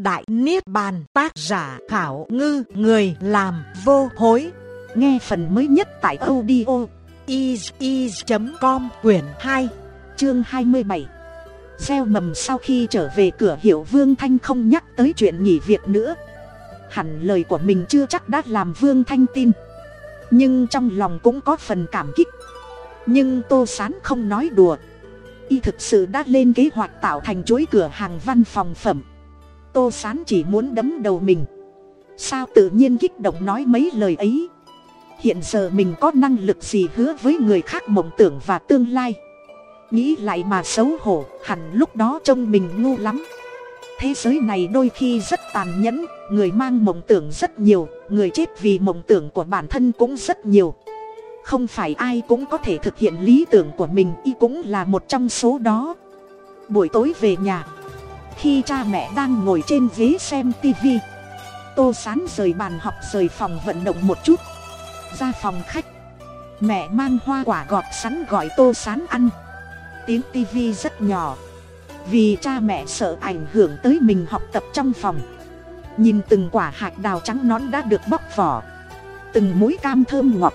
Đại Niết Bàn, tác giả Khảo Ngư, Người làm vô hối. Nghe phần mới nhất tại audio is.com quyển 2 chương 27 Gieo mầm sau khi trở về cửa hiệu Vương Thanh không nhắc tới chuyện nghỉ việc nữa. Hẳn lời của mình chưa chắc đã làm Vương Thanh tin. Nhưng trong lòng cũng có phần cảm kích. Nhưng Tô Sán không nói đùa. Y thực sự đã lên kế hoạch tạo thành chuỗi cửa hàng văn phòng phẩm tô sán chỉ muốn đấm đầu mình. Sao tự nhiên kích động nói mấy lời ấy? Hiện giờ mình có năng lực gì hứa với người khác mộng tưởng và tương lai? Nghĩ lại mà xấu hổ, hẳn lúc đó trông mình ngu lắm. Thế giới này đôi khi rất tàn nhẫn, người mang mộng tưởng rất nhiều, người chết vì mộng tưởng của bản thân cũng rất nhiều. Không phải ai cũng có thể thực hiện lý tưởng của mình, y cũng là một trong số đó. Buổi tối về nhà khi cha mẹ đang ngồi trên ghế xem tv tô sán rời bàn học rời phòng vận động một chút. Ra phòng khách, mẹ mang hoa quả gọt sắn gọi tô sán ăn. Tiếng tv rất nhỏ, vì cha mẹ sợ ảnh hưởng tới mình học tập trong phòng. Nhìn từng quả hạt đào trắng nón đã được bóc vỏ, từng mũi cam thơm ngọt.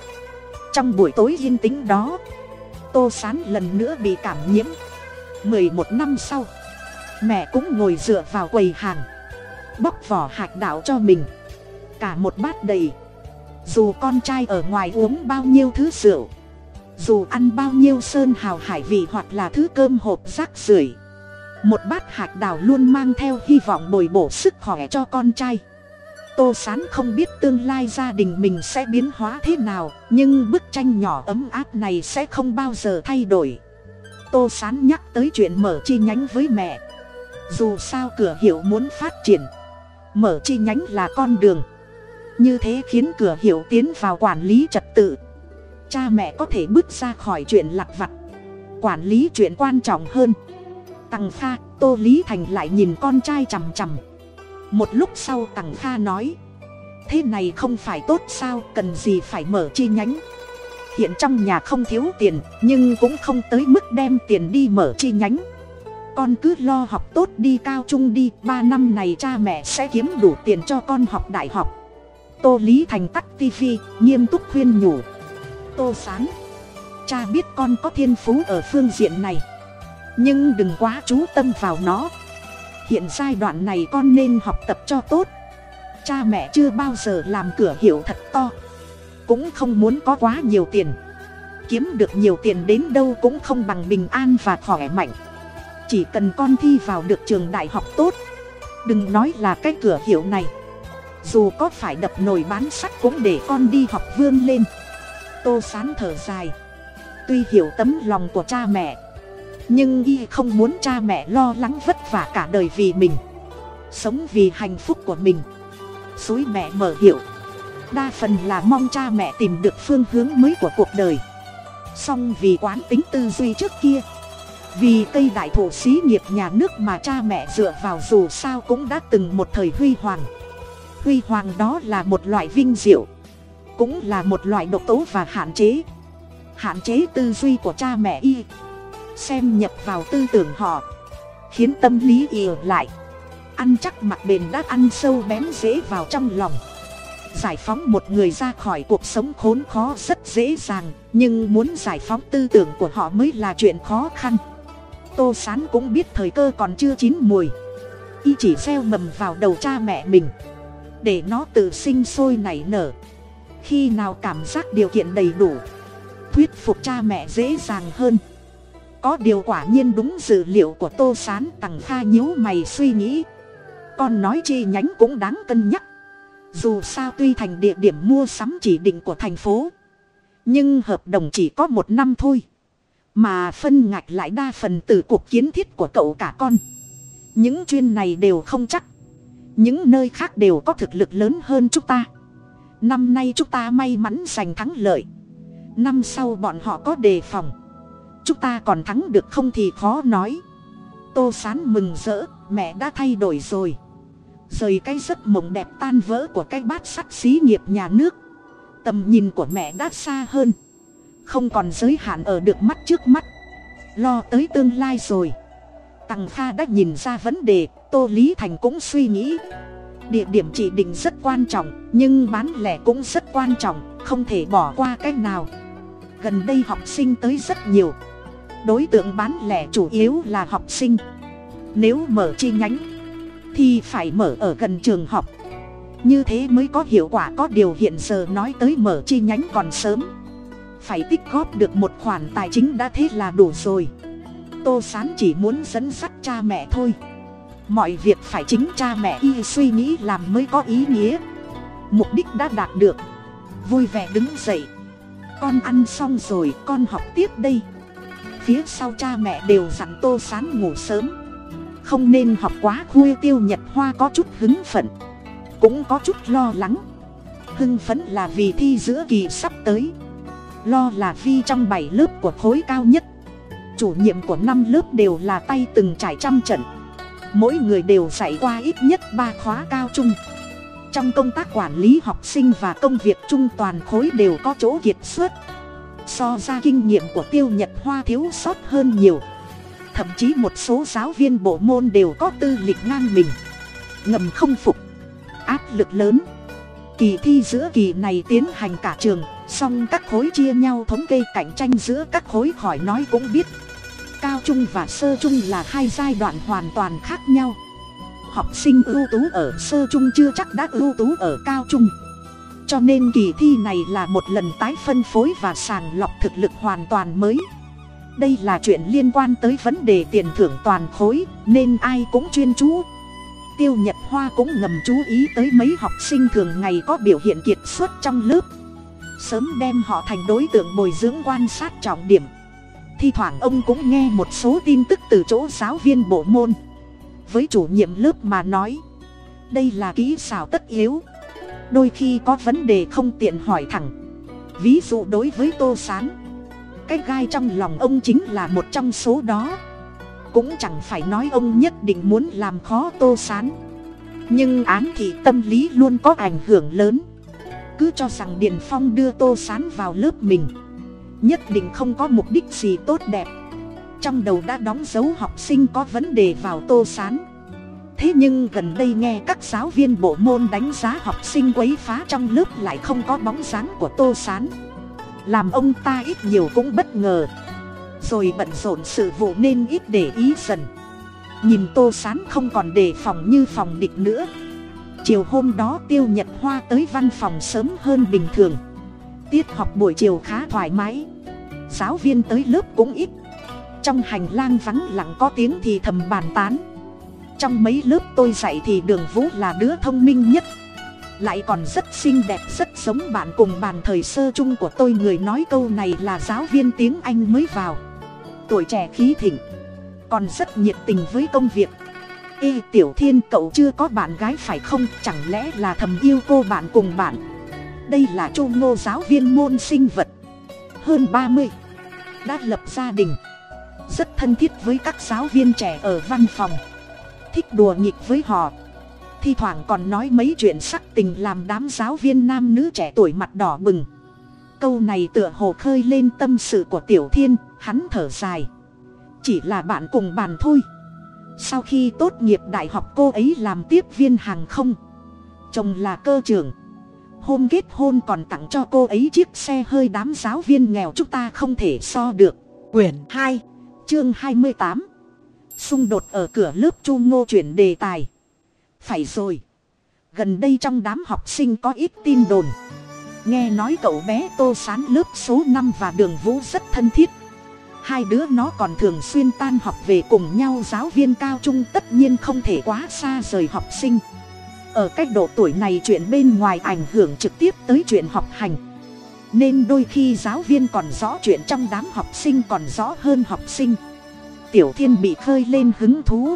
Trong buổi tối yên tĩnh đó, tô sán lần nữa bị cảm nhiễm. Mười một năm sau mẹ cũng ngồi dựa vào quầy hàng. Bóc vỏ hạt đảo cho mình. Cả một bát đầy. Dù con trai ở ngoài uống bao nhiêu thứ rượu. Dù ăn bao nhiêu sơn hào hải vị hoặc là thứ cơm hộp rác rưởi. Một bát hạt đào luôn mang theo hy vọng bồi bổ sức khỏe cho con trai. Tô sán không biết tương lai gia đình mình sẽ biến hóa thế nào, nhưng bức tranh nhỏ ấm áp này sẽ không bao giờ thay đổi. Tô sán nhắc tới chuyện mở chi nhánh với mẹ dù sao cửa hiệu muốn phát triển, mở chi nhánh là con đường. Như thế khiến cửa hiệu tiến vào quản lý trật tự. Cha mẹ có thể bước ra khỏi chuyện lặt vặt. Quản lý chuyện quan trọng hơn. Tằng kha, tô lý thành lại nhìn con trai c ầ m c ầ m một lúc sau tằng kha nói, thế này không phải tốt sao, cần gì phải mở chi nhánh? Hiện trong nhà không thiếu tiền, nhưng cũng không tới mức đem tiền đi mở chi nhánh con cứ lo học tốt đi cao trung đi, ba năm này cha mẹ sẽ kiếm đủ tiền cho con học đại học. Tô lý thành tắt tv nghiêm túc khuyên nhủ. Tô sán, cha biết con có thiên phú ở phương diện này, nhưng đừng quá chú tâm vào nó. Hiện giai đoạn này con nên học tập cho tốt. Cha mẹ chưa bao giờ làm cửa hiệu thật to, cũng không muốn có quá nhiều tiền. Kiếm được nhiều tiền đến đâu cũng không bằng bình an và khỏe mạnh chỉ cần con thi vào được trường đại học tốt. Đừng nói là cái cửa hiệu này. Dù có phải đập nồi bán sắt cũng để con đi học vươn lên. Tô sán thở dài. Tuy hiểu tấm lòng của cha mẹ, nhưng y không muốn cha mẹ lo lắng vất vả cả đời vì mình. Sống vì hạnh phúc của mình. Suối mẹ mở hiệu. Đa phần là mong cha mẹ tìm được phương hướng mới của cuộc đời. Song vì quán tính tư duy trước kia vì cây đại thụ xí nghiệp nhà nước mà cha mẹ dựa vào dù sao cũng đã từng một thời huy hoàng. Huy hoàng đó là một loại vinh diệu, cũng là một loại độc tố và hạn chế. Hạn chế tư duy của cha mẹ y, xem nhập vào tư tưởng họ, khiến tâm lý ỉa lại. Ăn chắc mặt bền đã ăn sâu bén dễ vào trong lòng. Giải phóng một người ra khỏi cuộc sống khốn khó rất dễ dàng, nhưng muốn giải phóng tư tưởng của họ mới là chuyện khó khăn tô sán cũng biết thời cơ còn chưa chín mùi. Y chỉ gieo mầm vào đầu cha mẹ mình, để nó tự sinh sôi nảy nở. Khi nào cảm giác điều kiện đầy đủ, thuyết phục cha mẹ dễ dàng hơn. Có điều quả nhiên đúng dữ liệu của tô sán, tằng kha nhíu mày suy nghĩ. Con nói chi nhánh cũng đáng cân nhắc. Dù sao tuy thành địa điểm mua sắm chỉ định của thành phố, nhưng hợp đồng chỉ có một năm thôi mà phân ngạch lại đa phần từ cuộc kiến thiết của cậu cả con. Những chuyên này đều không chắc. Những nơi khác đều có thực lực lớn hơn chúng ta. Năm nay chúng ta may mắn giành thắng lợi. Năm sau bọn họ có đề phòng. Chúng ta còn thắng được không thì khó nói. Tô sán mừng rỡ, mẹ đã thay đổi rồi. Rời cái giấc mộng đẹp tan vỡ của cái bát sắt xí nghiệp nhà nước. Tầm nhìn của mẹ đã xa hơn không còn giới hạn ở được mắt trước mắt. Lo tới tương lai rồi. Tằng kha đã nhìn ra vấn đề, tô lý thành cũng suy nghĩ. Địa điểm chỉ định rất quan trọng, nhưng bán lẻ cũng rất quan trọng, không thể bỏ qua cách nào. Gần đây học sinh tới rất nhiều. Đối tượng bán lẻ chủ yếu là học sinh. Nếu mở chi nhánh, thì phải mở ở gần trường học. Như thế mới có hiệu quả, có điều hiện giờ nói tới mở chi nhánh còn sớm phải tích góp được một khoản tài chính đã thế là đủ rồi. Tô sán chỉ muốn dẫn dắt cha mẹ thôi. Mọi việc phải chính cha mẹ y suy nghĩ làm mới có ý nghĩa. Mục đích đã đạt được. Vui vẻ đứng dậy. Con ăn xong rồi, con học tiếp đây. Phía sau cha mẹ đều dặn tô sán ngủ sớm. Không nên học quá khuya tiêu nhật hoa có chút hứng phận cũng có chút lo lắng. Hưng phấn là vì thi giữa kỳ sắp tới lo là vi trong bảy lớp của khối cao nhất, chủ nhiệm của năm lớp đều là tay từng trải trăm trận. Mỗi người đều dạy qua ít nhất ba khóa cao trung. Trong công tác quản lý học sinh và công việc chung toàn khối đều có chỗ kiệt xuất. So ra kinh nghiệm của tiêu nhật hoa thiếu sót hơn nhiều. Thậm chí một số giáo viên bộ môn đều có tư lịch ngang mình. Ngầm không phục. Áp lực lớn. Kỳ thi giữa kỳ này tiến hành cả trường song các khối chia nhau thống kê cạnh tranh giữa các khối khỏi nói cũng biết. Cao trung và sơ trung là hai giai đoạn hoàn toàn khác nhau. Học sinh ưu tú ở sơ trung chưa chắc đã ưu tú ở cao trung. Cho nên kỳ thi này là một lần tái phân phối và sàng lọc thực lực hoàn toàn mới. Đây là chuyện liên quan tới vấn đề tiền thưởng toàn khối, nên ai cũng chuyên chú. Tiêu nhật hoa cũng ngầm chú ý tới mấy học sinh thường ngày có biểu hiện kiệt xuất trong lớp sớm đem họ thành đối tượng bồi dưỡng quan sát trọng điểm. Thi thoảng ông cũng nghe một số tin tức từ chỗ giáo viên bộ môn. Với chủ nhiệm lớp mà nói, đây là kỹ xảo tất yếu. Đôi khi có vấn đề không tiện hỏi thẳng. Ví dụ đối với tô s á n cái gai trong lòng ông chính là một trong số đó. Cũng chẳng phải nói ông nhất định muốn làm khó tô s á n nhưng án thị tâm lý luôn có ảnh hưởng lớn cứ cho rằng điền phong đưa tô s á n vào lớp mình. Nhất định không có mục đích gì tốt đẹp. Trong đầu đã đóng dấu học sinh có vấn đề vào tô s á n thế nhưng gần đây nghe các giáo viên bộ môn đánh giá học sinh quấy phá trong lớp lại không có bóng dáng của tô s á n làm ông ta ít nhiều cũng bất ngờ. Rồi bận rộn sự vụ nên ít để ý dần. Nhìn tô s á n không còn đề phòng như phòng địch nữa chiều hôm đó tiêu nhật hoa tới văn phòng sớm hơn bình thường. Tiết học buổi chiều khá thoải mái. Giáo viên tới lớp cũng ít. Trong hành lang vắng lặng có tiếng thì thầm bàn tán. Trong mấy lớp tôi dạy thì đường vũ là đứa thông minh nhất. Lại còn rất xinh đẹp, rất giống bạn cùng bàn thời sơ chung của tôi. Người nói câu này là giáo viên tiếng anh mới vào. Tuổi trẻ khí thịnh, còn rất nhiệt tình với công việc y tiểu thiên, cậu chưa có bạn gái phải không? Chẳng lẽ là thầm yêu cô bạn cùng bạn? Đây là chu ngô giáo viên môn sinh vật, hơn ba mươi, đã lập gia đình. Rất thân thiết với các giáo viên trẻ ở văn phòng. Thích đùa nghịch với họ. Thi thoảng còn nói mấy chuyện sắc tình làm đám giáo viên nam nữ trẻ tuổi mặt đỏ bừng. Câu này tựa hồ khơi lên tâm sự của tiểu thiên, hắn thở dài. Chỉ là bạn cùng bàn thôi sau khi tốt nghiệp đại học cô ấy làm tiếp viên hàng không. Chồng là cơ trưởng. Hôm kết hôn còn tặng cho cô ấy chiếc xe hơi đám giáo viên nghèo chúng ta không thể so được. Quyển hai, chương hai mươi tám. Xung đột ở cửa lớp chu ngô chuyển đề tài. Phải rồi. Gần đây trong đám học sinh có ít tin đồn. Nghe nói cậu bé tô sán lớp số năm và đường vũ rất thân thiết hai đứa nó còn thường xuyên tan học về cùng nhau. Giáo viên cao trung tất nhiên không thể quá xa rời học sinh. Ở cách độ tuổi này chuyện bên ngoài ảnh hưởng trực tiếp tới chuyện học hành. Nên đôi khi giáo viên còn rõ chuyện trong đám học sinh còn rõ hơn học sinh. Tiểu thiên bị khơi lên hứng thú.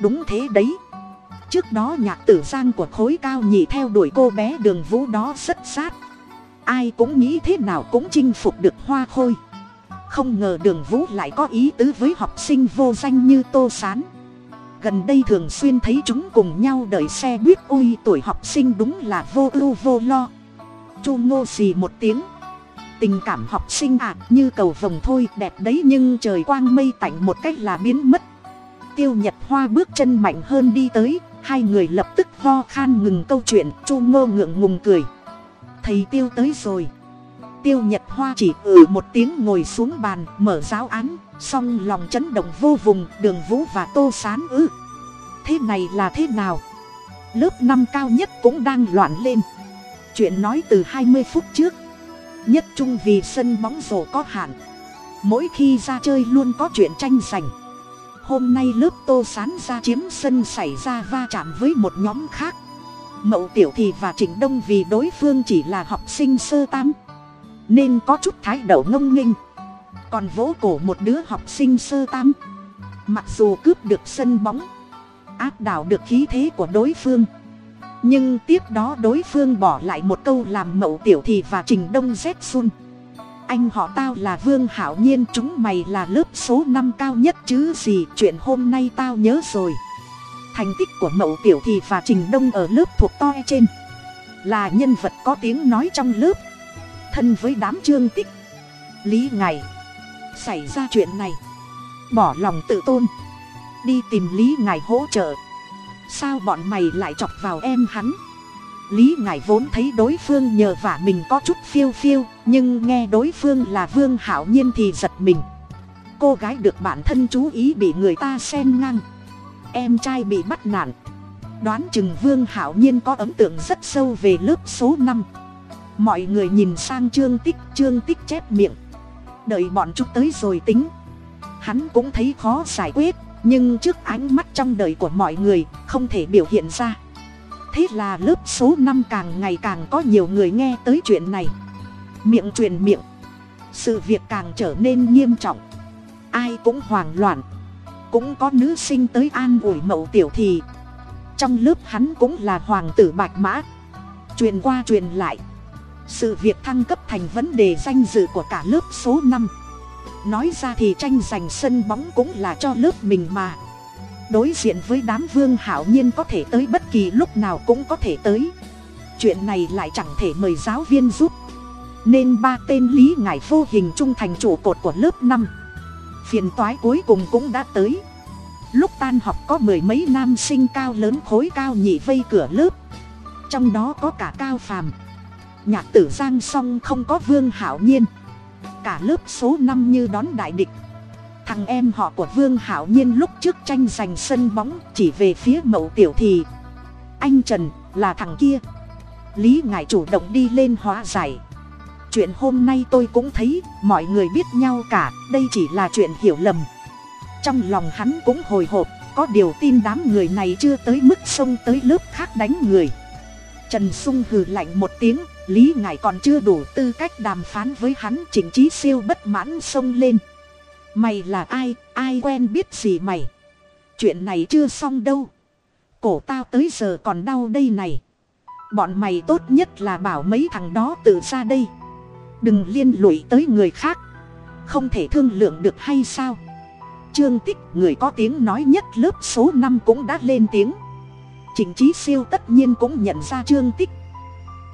Đúng thế đấy. Trước đó nhạc tử giang của khối cao nhì theo đuổi cô bé đường vũ đó rất sát. Ai cũng nghĩ thế nào cũng chinh phục được hoa khôi không ngờ đường vũ lại có ý tứ với học sinh vô danh như tô s á n gần đây thường xuyên thấy chúng cùng nhau đợi xe buýt ui tuổi học sinh đúng là vô ưu, vô lo. Chu ngô xì một tiếng. Tình cảm học sinh ạ như cầu vồng thôi, đẹp đấy nhưng trời quang mây tạnh một cách là biến mất. Tiêu nhật hoa bước chân mạnh hơn đi tới, hai người lập tức ho khan ngừng câu chuyện. Chu ngô ngượng ngùng cười. Thầy tiêu tới rồi tiêu nhật hoa chỉ ừ một tiếng ngồi xuống bàn, mở giáo án, song lòng chấn động vô vùng, đường vũ và tô sán ư. Thế này là thế nào? Lớp năm cao nhất cũng đang loạn lên. Chuyện nói từ hai mươi phút trước. Nhất trung vì sân bóng rổ có hạn. Mỗi khi ra chơi luôn có chuyện tranh giành. Hôm nay lớp tô sán ra chiếm sân xảy ra va chạm với một nhóm khác. Mậu tiểu thì và trịnh đông vì đối phương chỉ là học sinh sơ tam nên có chút thái độ ngông nghênh. Còn vỗ cổ một đứa học sinh sơ tam. Mặc dù cướp được sân bóng, áp đảo được khí thế của đối phương, nhưng tiếp đó đối phương bỏ lại một câu làm mậu tiểu thì và trình đông rét xun anh họ tao là vương hảo nhiên, chúng mày là lớp số năm cao nhất chứ gì, chuyện hôm nay tao nhớ rồi. Thành tích của mậu tiểu thì và trình đông ở lớp thuộc toi trên. Là nhân vật có tiếng nói trong lớp thân với đám trương tích. Lý ngày xảy ra chuyện này. Bỏ lòng tự tôn. Đi tìm lý ngài hỗ trợ. Sao bọn mày lại chọc vào em hắn? Lý ngài vốn thấy đối phương nhờ vả mình có chút phiêu phiêu, nhưng nghe đối phương là vương hảo nhiên thì giật mình. Cô gái được bản thân chú ý bị người ta xen ngang. Em trai bị bắt nạn đoán chừng vương hảo nhiên có ấn tượng rất sâu về lớp số năm mọi người nhìn sang trương tích trương tích chép miệng. Đợi bọn chúng tới rồi tính. Hắn cũng thấy khó giải quyết, nhưng trước ánh mắt trong đời của mọi người, không thể biểu hiện ra. Thế là lớp số năm càng ngày càng có nhiều người nghe tới chuyện này. Miệng truyền miệng. Sự việc càng trở nên nghiêm trọng. Ai cũng hoảng loạn. Cũng có nữ sinh tới an ủi mậu tiểu thì. Trong lớp hắn cũng là hoàng tử bạch mã. Truyền qua truyền lại sự việc thăng cấp thành vấn đề danh dự của cả lớp số năm. Nói ra thì tranh giành sân bóng cũng là cho lớp mình mà. Đối diện với đám vương hảo nhiên có thể tới bất kỳ lúc nào cũng có thể tới. Chuyện này lại chẳng thể mời giáo viên giúp. Nên ba tên lý ngải vô hình trung thành trụ cột của lớp năm. Phiền toái cuối cùng cũng đã tới. Lúc tan học có mười mấy nam sinh cao lớn khối cao nhị vây cửa lớp. Trong đó có cả cao phàm nhạc tử giang song không có vương hảo nhiên. Cả lớp số năm như đón đại địch. Thằng em họ của vương hảo nhiên lúc trước tranh giành sân bóng chỉ về phía mậu tiểu thì. Anh trần là thằng kia. Lý ngài chủ động đi lên hóa giải. Chuyện hôm nay tôi cũng thấy, mọi người biết nhau cả, đây chỉ là chuyện hiểu lầm. Trong lòng hắn cũng hồi hộp, có điều tin đám người này chưa tới mức xông tới lớp khác đánh người. Trần sung hừ lạnh một tiếng lý ngài còn chưa đủ tư cách đàm phán với hắn, chỉnh trí siêu bất mãn xông lên. Mày là ai? Ai quen biết gì mày? Chuyện này chưa xong đâu. Cổ tao tới giờ còn đau đây này. Bọn mày tốt nhất là bảo mấy thằng đó tự ra đây. Đừng liên lụy tới người khác. Không thể thương lượng được hay sao? Trương tích, người có tiếng nói nhất lớp số năm cũng đã lên tiếng. Trình trí siêu tất nhiên cũng nhận ra trương tích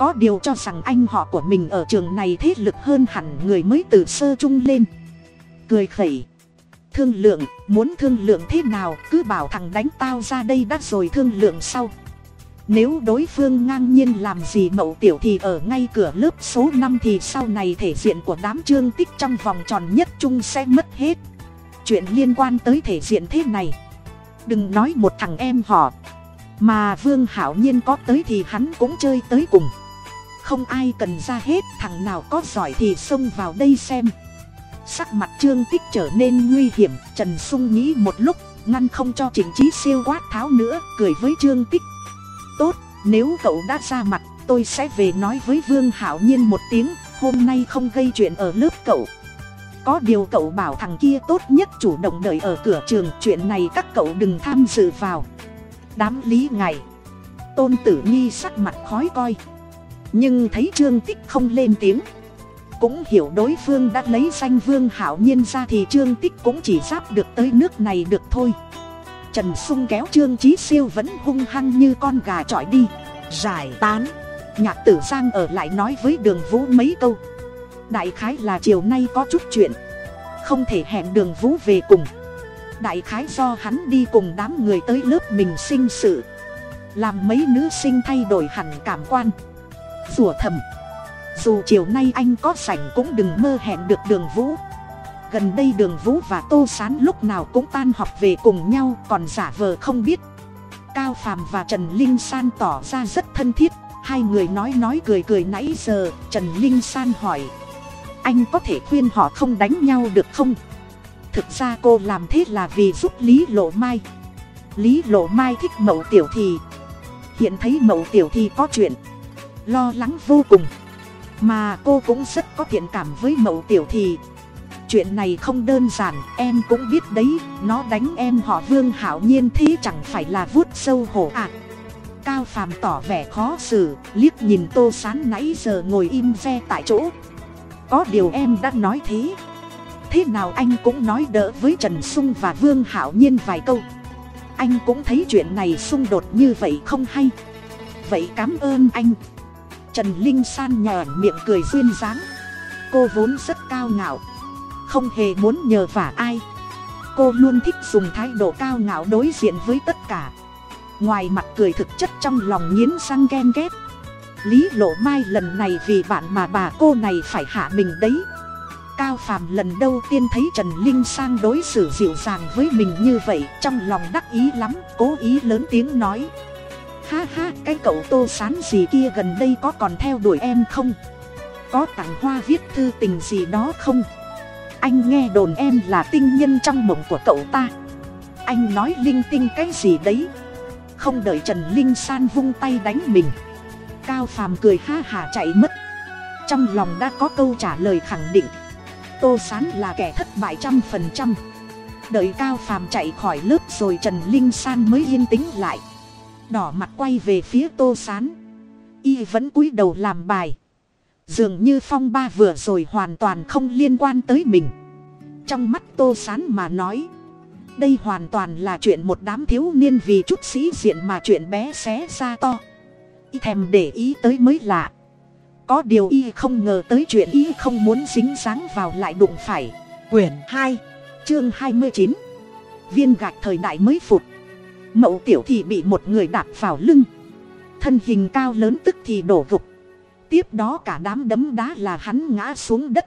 có điều cho rằng anh họ của mình ở trường này thế lực hơn hẳn người mới từ sơ trung lên. Cười khẩy. Thương lượng, muốn thương lượng thế nào, cứ bảo thằng đánh tao ra đây đã rồi thương lượng sau. Nếu đối phương ngang nhiên làm gì mậu tiểu thì ở ngay cửa lớp số năm thì sau này thể diện của đám trương tích trong vòng tròn nhất trung sẽ mất hết. Chuyện liên quan tới thể diện thế này. Đừng nói một thằng em họ. Mà vương hảo nhiên có tới thì hắn cũng chơi tới cùng không ai cần ra hết, thằng nào có giỏi thì xông vào đây xem. Sắc mặt trương tích trở nên nguy hiểm, trần sung nghĩ một lúc, ngăn không cho chỉnh trí siêu quát tháo nữa, cười với trương tích. Tốt, nếu cậu đã ra mặt, tôi sẽ về nói với vương hảo nhiên một tiếng, hôm nay không gây chuyện ở lớp cậu. Có điều cậu bảo thằng kia tốt nhất chủ động đợi ở cửa trường, chuyện này các cậu đừng tham dự vào. Đám lý ngày tôn tử nghi sắc mặt khói coi nhưng thấy trương tích không lên tiếng. Cũng hiểu đối phương đã lấy danh vương hảo nhiên ra thì trương tích cũng chỉ giáp được tới nước này được thôi. Trần sung kéo trương trí siêu vẫn hung hăng như con gà trọi đi. Giải tán. Nhạc tử giang ở lại nói với đường vũ mấy câu. Đại khái là chiều nay có chút chuyện. Không thể hẹn đường vũ về cùng. Đại khái do hắn đi cùng đám người tới lớp mình sinh sự. Làm mấy nữ sinh thay đổi hẳn cảm quan rủa thầm. Dù chiều nay anh có sảnh cũng đừng mơ hẹn được đường vũ. Gần đây đường vũ và tô sán lúc nào cũng tan học về cùng nhau, còn giả vờ không biết. Cao phàm và trần linh san tỏ ra rất thân thiết. Hai người nói nói cười cười nãy giờ, trần linh san hỏi. Anh có thể khuyên họ không đánh nhau được không? Thực ra cô làm thế là vì giúp lý lộ mai. Lý lộ mai thích mậu tiểu thì. Hiện thấy mậu tiểu thì có chuyện lo lắng vô cùng. Mà cô cũng rất có thiện cảm với mậu tiểu thì. Chuyện này không đơn giản, em cũng biết đấy, nó đánh em họ vương hảo nhiên thế chẳng phải là vuốt sâu hổ à. Cao phàm tỏ vẻ khó xử, liếc nhìn tô sán nãy giờ ngồi im ve tại chỗ. Có điều em đã nói thế. Thế nào anh cũng nói đỡ với trần sung và vương hảo nhiên vài câu. Anh cũng thấy chuyện này xung đột như vậy không hay. Vậy cảm ơn anh trần linh san nhòn miệng cười duyên dáng. Cô vốn rất cao ngạo, không hề muốn nhờ vả ai. Cô luôn thích dùng thái độ cao ngạo đối diện với tất cả. Ngoài mặt cười thực chất trong lòng nghiến răng ghen ghét. Lý lộ mai lần này vì bạn mà bà cô này phải hạ mình đấy. Cao phàm lần đầu tiên thấy trần linh sang đối xử dịu dàng với mình như vậy, trong lòng đắc ý lắm, cố ý lớn tiếng nói ha ha, cái cậu tô sán gì kia gần đây có còn theo đuổi em không? Có tặng hoa viết thư tình gì đó không? Anh nghe đồn em là tinh nhân trong mộng của cậu ta. Anh nói linh tinh cái gì đấy? Không đợi trần linh san vung tay đánh mình. Cao phàm cười ha hà chạy mất. Trong lòng đã có câu trả lời khẳng định. Tô sán là kẻ thất bại trăm phần trăm. Đợi cao phàm chạy khỏi lớp rồi trần linh san mới yên tĩnh lại đỏ mặt quay về phía tô sán. Y vẫn cúi đầu làm bài. Dường như phong ba vừa rồi hoàn toàn không liên quan tới mình. Trong mắt tô sán mà nói, đây hoàn toàn là chuyện một đám thiếu niên vì chút sĩ diện mà chuyện bé xé ra to. Y thèm để ý tới mới lạ. Có điều y không ngờ tới chuyện y không muốn dính dáng vào lại đụng phải. Quyển hai, chương hai mươi chín. Viên gạch thời đại mới phụt mậu tiểu thì bị một người đạp vào lưng. Thân hình cao lớn tức thì đổ gục. Tiếp đó cả đám đấm đá là hắn ngã xuống đất.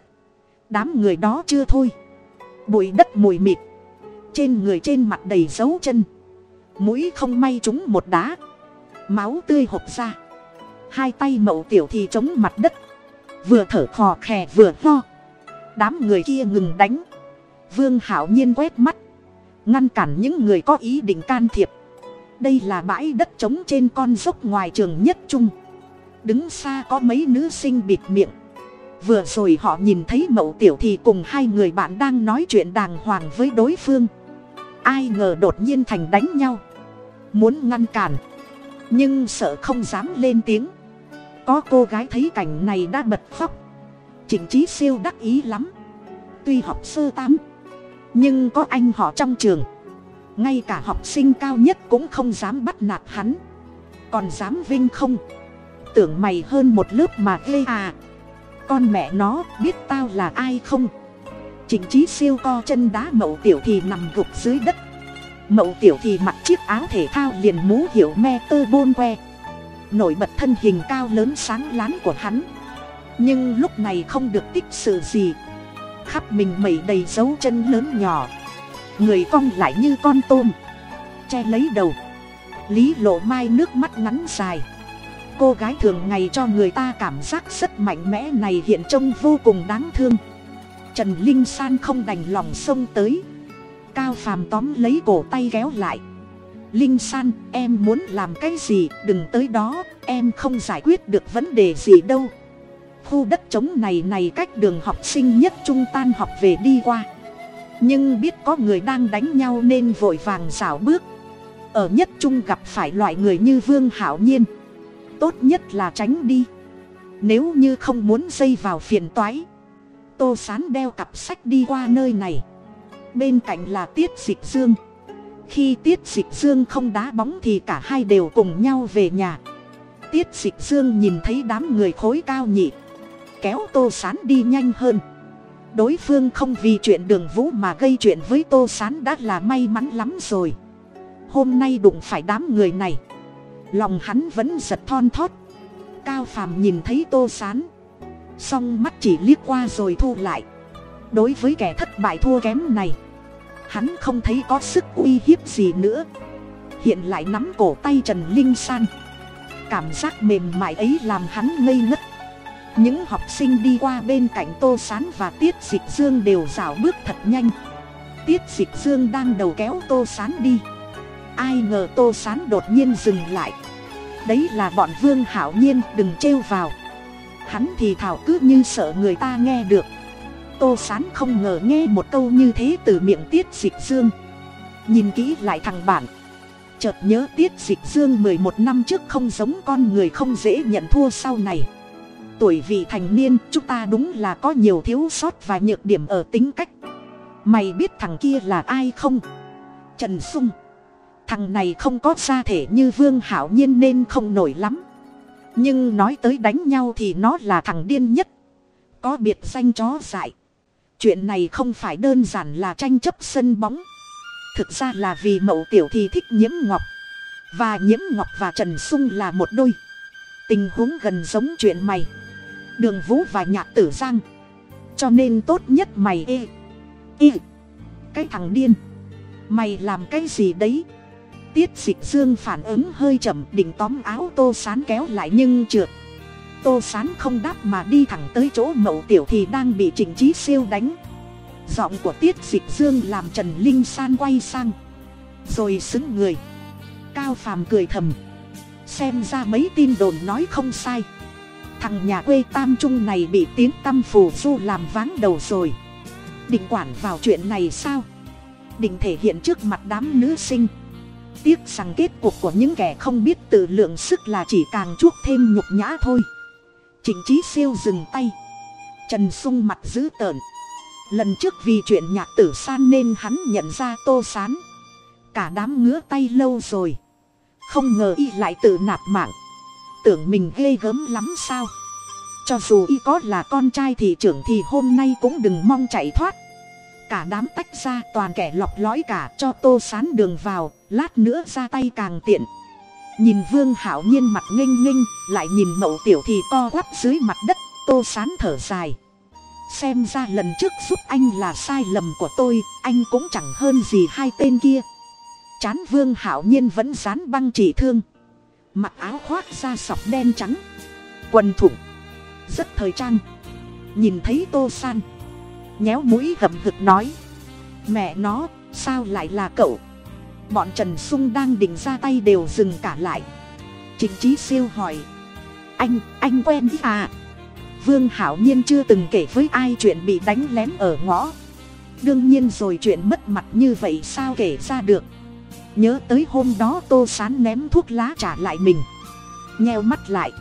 Đám người đó chưa thôi. Bụi đất mùi mịt. Trên người trên mặt đầy dấu chân. Mũi không may trúng một đá. Máu tươi hộp ra. Hai tay mậu tiểu thì chống mặt đất. Vừa thở khò khè vừa lo đám người kia ngừng đánh. Vương hảo nhiên quét mắt. Ngăn cản những người có ý định can thiệp đây là bãi đất trống trên con dốc ngoài trường nhất trung. Đứng xa có mấy nữ sinh bịt miệng. Vừa rồi họ nhìn thấy mậu tiểu thì cùng hai người bạn đang nói chuyện đàng hoàng với đối phương. Ai ngờ đột nhiên thành đánh nhau. Muốn ngăn cản. Nhưng sợ không dám lên tiếng. Có cô gái thấy cảnh này đã bật khóc. Chỉnh trí siêu đắc ý lắm. Tuy học sơ tám, nhưng có anh họ trong trường ngay cả học sinh cao nhất cũng không dám bắt nạt hắn. Còn dám vinh không? Tưởng mày hơn một lớp mà ghê à. Con mẹ nó, biết tao là ai không? Trình trí siêu co chân đá mậu tiểu thì nằm gục dưới đất. Mậu tiểu thì mặc chiếc áo thể thao liền mũ hiệu me tơ bôn que. Nổi bật thân hình cao lớn sáng lán của hắn. Nhưng lúc này không được tích sự gì. Khắp mình mẩy đầy dấu chân lớn nhỏ. Người cong lại như con tôm. Che lấy đầu. Lý lộ mai nước mắt ngắn dài. Cô gái thường ngày cho người ta cảm giác rất mạnh mẽ này hiện trông vô cùng đáng thương. Trần linh san không đành lòng xông tới. Cao phàm tóm lấy cổ tay kéo lại. Linh san, em muốn làm cái gì? Đừng tới đó, em không giải quyết được vấn đề gì đâu. Khu đất trống này này cách đường học sinh nhất trung tan học về đi qua nhưng biết có người đang đánh nhau nên vội vàng rảo bước. Ở nhất trung gặp phải loại người như vương hảo nhiên. Tốt nhất là tránh đi. Nếu như không muốn dây vào phiền toái, tô sán đeo cặp sách đi qua nơi này. Bên cạnh là tiết dịch dương. Khi tiết dịch dương không đá bóng thì cả hai đều cùng nhau về nhà. Tiết dịch dương nhìn thấy đám người khối cao nhị. Kéo tô sán đi nhanh hơn đối phương không vì chuyện đường vũ mà gây chuyện với tô s á n đã là may mắn lắm rồi. Hôm nay đụng phải đám người này. Lòng hắn vẫn giật thon thót. Cao phàm nhìn thấy tô s á n song mắt chỉ liếc qua rồi thu lại. Đối với kẻ thất bại thua kém này, hắn không thấy có sức uy hiếp gì nữa. Hiện lại nắm cổ tay trần linh san. Cảm giác mềm mại ấy làm hắn ngây ngất những học sinh đi qua bên cạnh tô s á n và tiết dịch dương đều rảo bước thật nhanh. Tiết dịch dương đang đầu kéo tô s á n đi. Ai ngờ tô s á n đột nhiên dừng lại. Đấy là bọn vương hảo nhiên, đừng trêu vào. Hắn thì thảo cứ như sợ người ta nghe được. Tô s á n không ngờ nghe một câu như thế từ miệng tiết dịch dương. Nhìn kỹ lại thằng bản chợt nhớ tiết dịch dương mười một năm trước không giống con người không dễ nhận thua sau này tuổi vị thành niên, chúng ta đúng là có nhiều thiếu sót và nhược điểm ở tính cách. Mày biết thằng kia là ai không? Trần sung. Thằng này không có gia thể như vương hảo nhiên nên không nổi lắm. Nhưng nói tới đánh nhau thì nó là thằng điên nhất. Có biệt danh chó dại. Chuyện này không phải đơn giản là tranh chấp sân bóng. Thực ra là vì mậu tiểu thì thích nhiễm ngọc. Và nhiễm ngọc và trần sung là một đôi. Tình huống gần giống chuyện mày đường vũ và nhạc tử giang. Cho nên tốt nhất mày ê. Ê. Cái thằng điên. Mày làm cái gì đấy? Tiết dịch dương phản ứng hơi chậm, định tóm áo tô sán kéo lại nhưng trượt. Tô sán không đáp mà đi thẳng tới chỗ mậu tiểu thì đang bị trình trí siêu đánh. Giọng của tiết dịch dương làm trần linh san quay sang. Rồi xứng người. Cao phàm cười thầm. Xem ra mấy tin đồn nói không sai thằng nhà quê tam trung này bị tiếng tâm phù du làm váng đầu rồi. Định quản vào chuyện này sao? Định thể hiện trước mặt đám nữ sinh. Tiếc rằng kết cục của những kẻ không biết tự lượng sức là chỉ càng chuốc thêm nhục nhã thôi. Trịnh trí siêu dừng tay. Trần sung mặt dữ tợn. Lần trước vì chuyện nhạc tử san nên hắn nhận ra tô sán. Cả đám ngứa tay lâu rồi. Không ngờ y lại tự nạp mạng tưởng mình ghê gớm lắm sao? Cho dù y có là con trai thị trưởng thì hôm nay cũng đừng mong chạy thoát. Cả đám tách ra, toàn kẻ lọc lõi cả, cho tô sán đường vào, lát nữa ra tay càng tiện. Nhìn vương hảo nhiên mặt nghênh nghênh, lại nhìn mậu tiểu thì co quắp dưới mặt đất, tô sán thở dài. Xem ra lần trước giúp anh là sai lầm của tôi, anh cũng chẳng hơn gì hai tên kia. Chán vương hảo nhiên vẫn dán băng chỉ thương mặc áo khoác da sọc đen trắng. Quần thủng. Rất thời trang. Nhìn thấy tô san. Nhéo mũi gầm hực nói. Mẹ nó, sao lại là cậu? Bọn trần sung đang định ra tay đều dừng cả lại. Trịnh trí siêu hỏi. Anh anh quen ý à? Vương hảo nhiên chưa từng kể với ai chuyện bị đánh lén ở ngõ. Đương nhiên rồi chuyện mất mặt như vậy sao kể ra được? Nhớ tới hôm đó tô sán ném thuốc lá trả lại mình. Nheo mắt lại.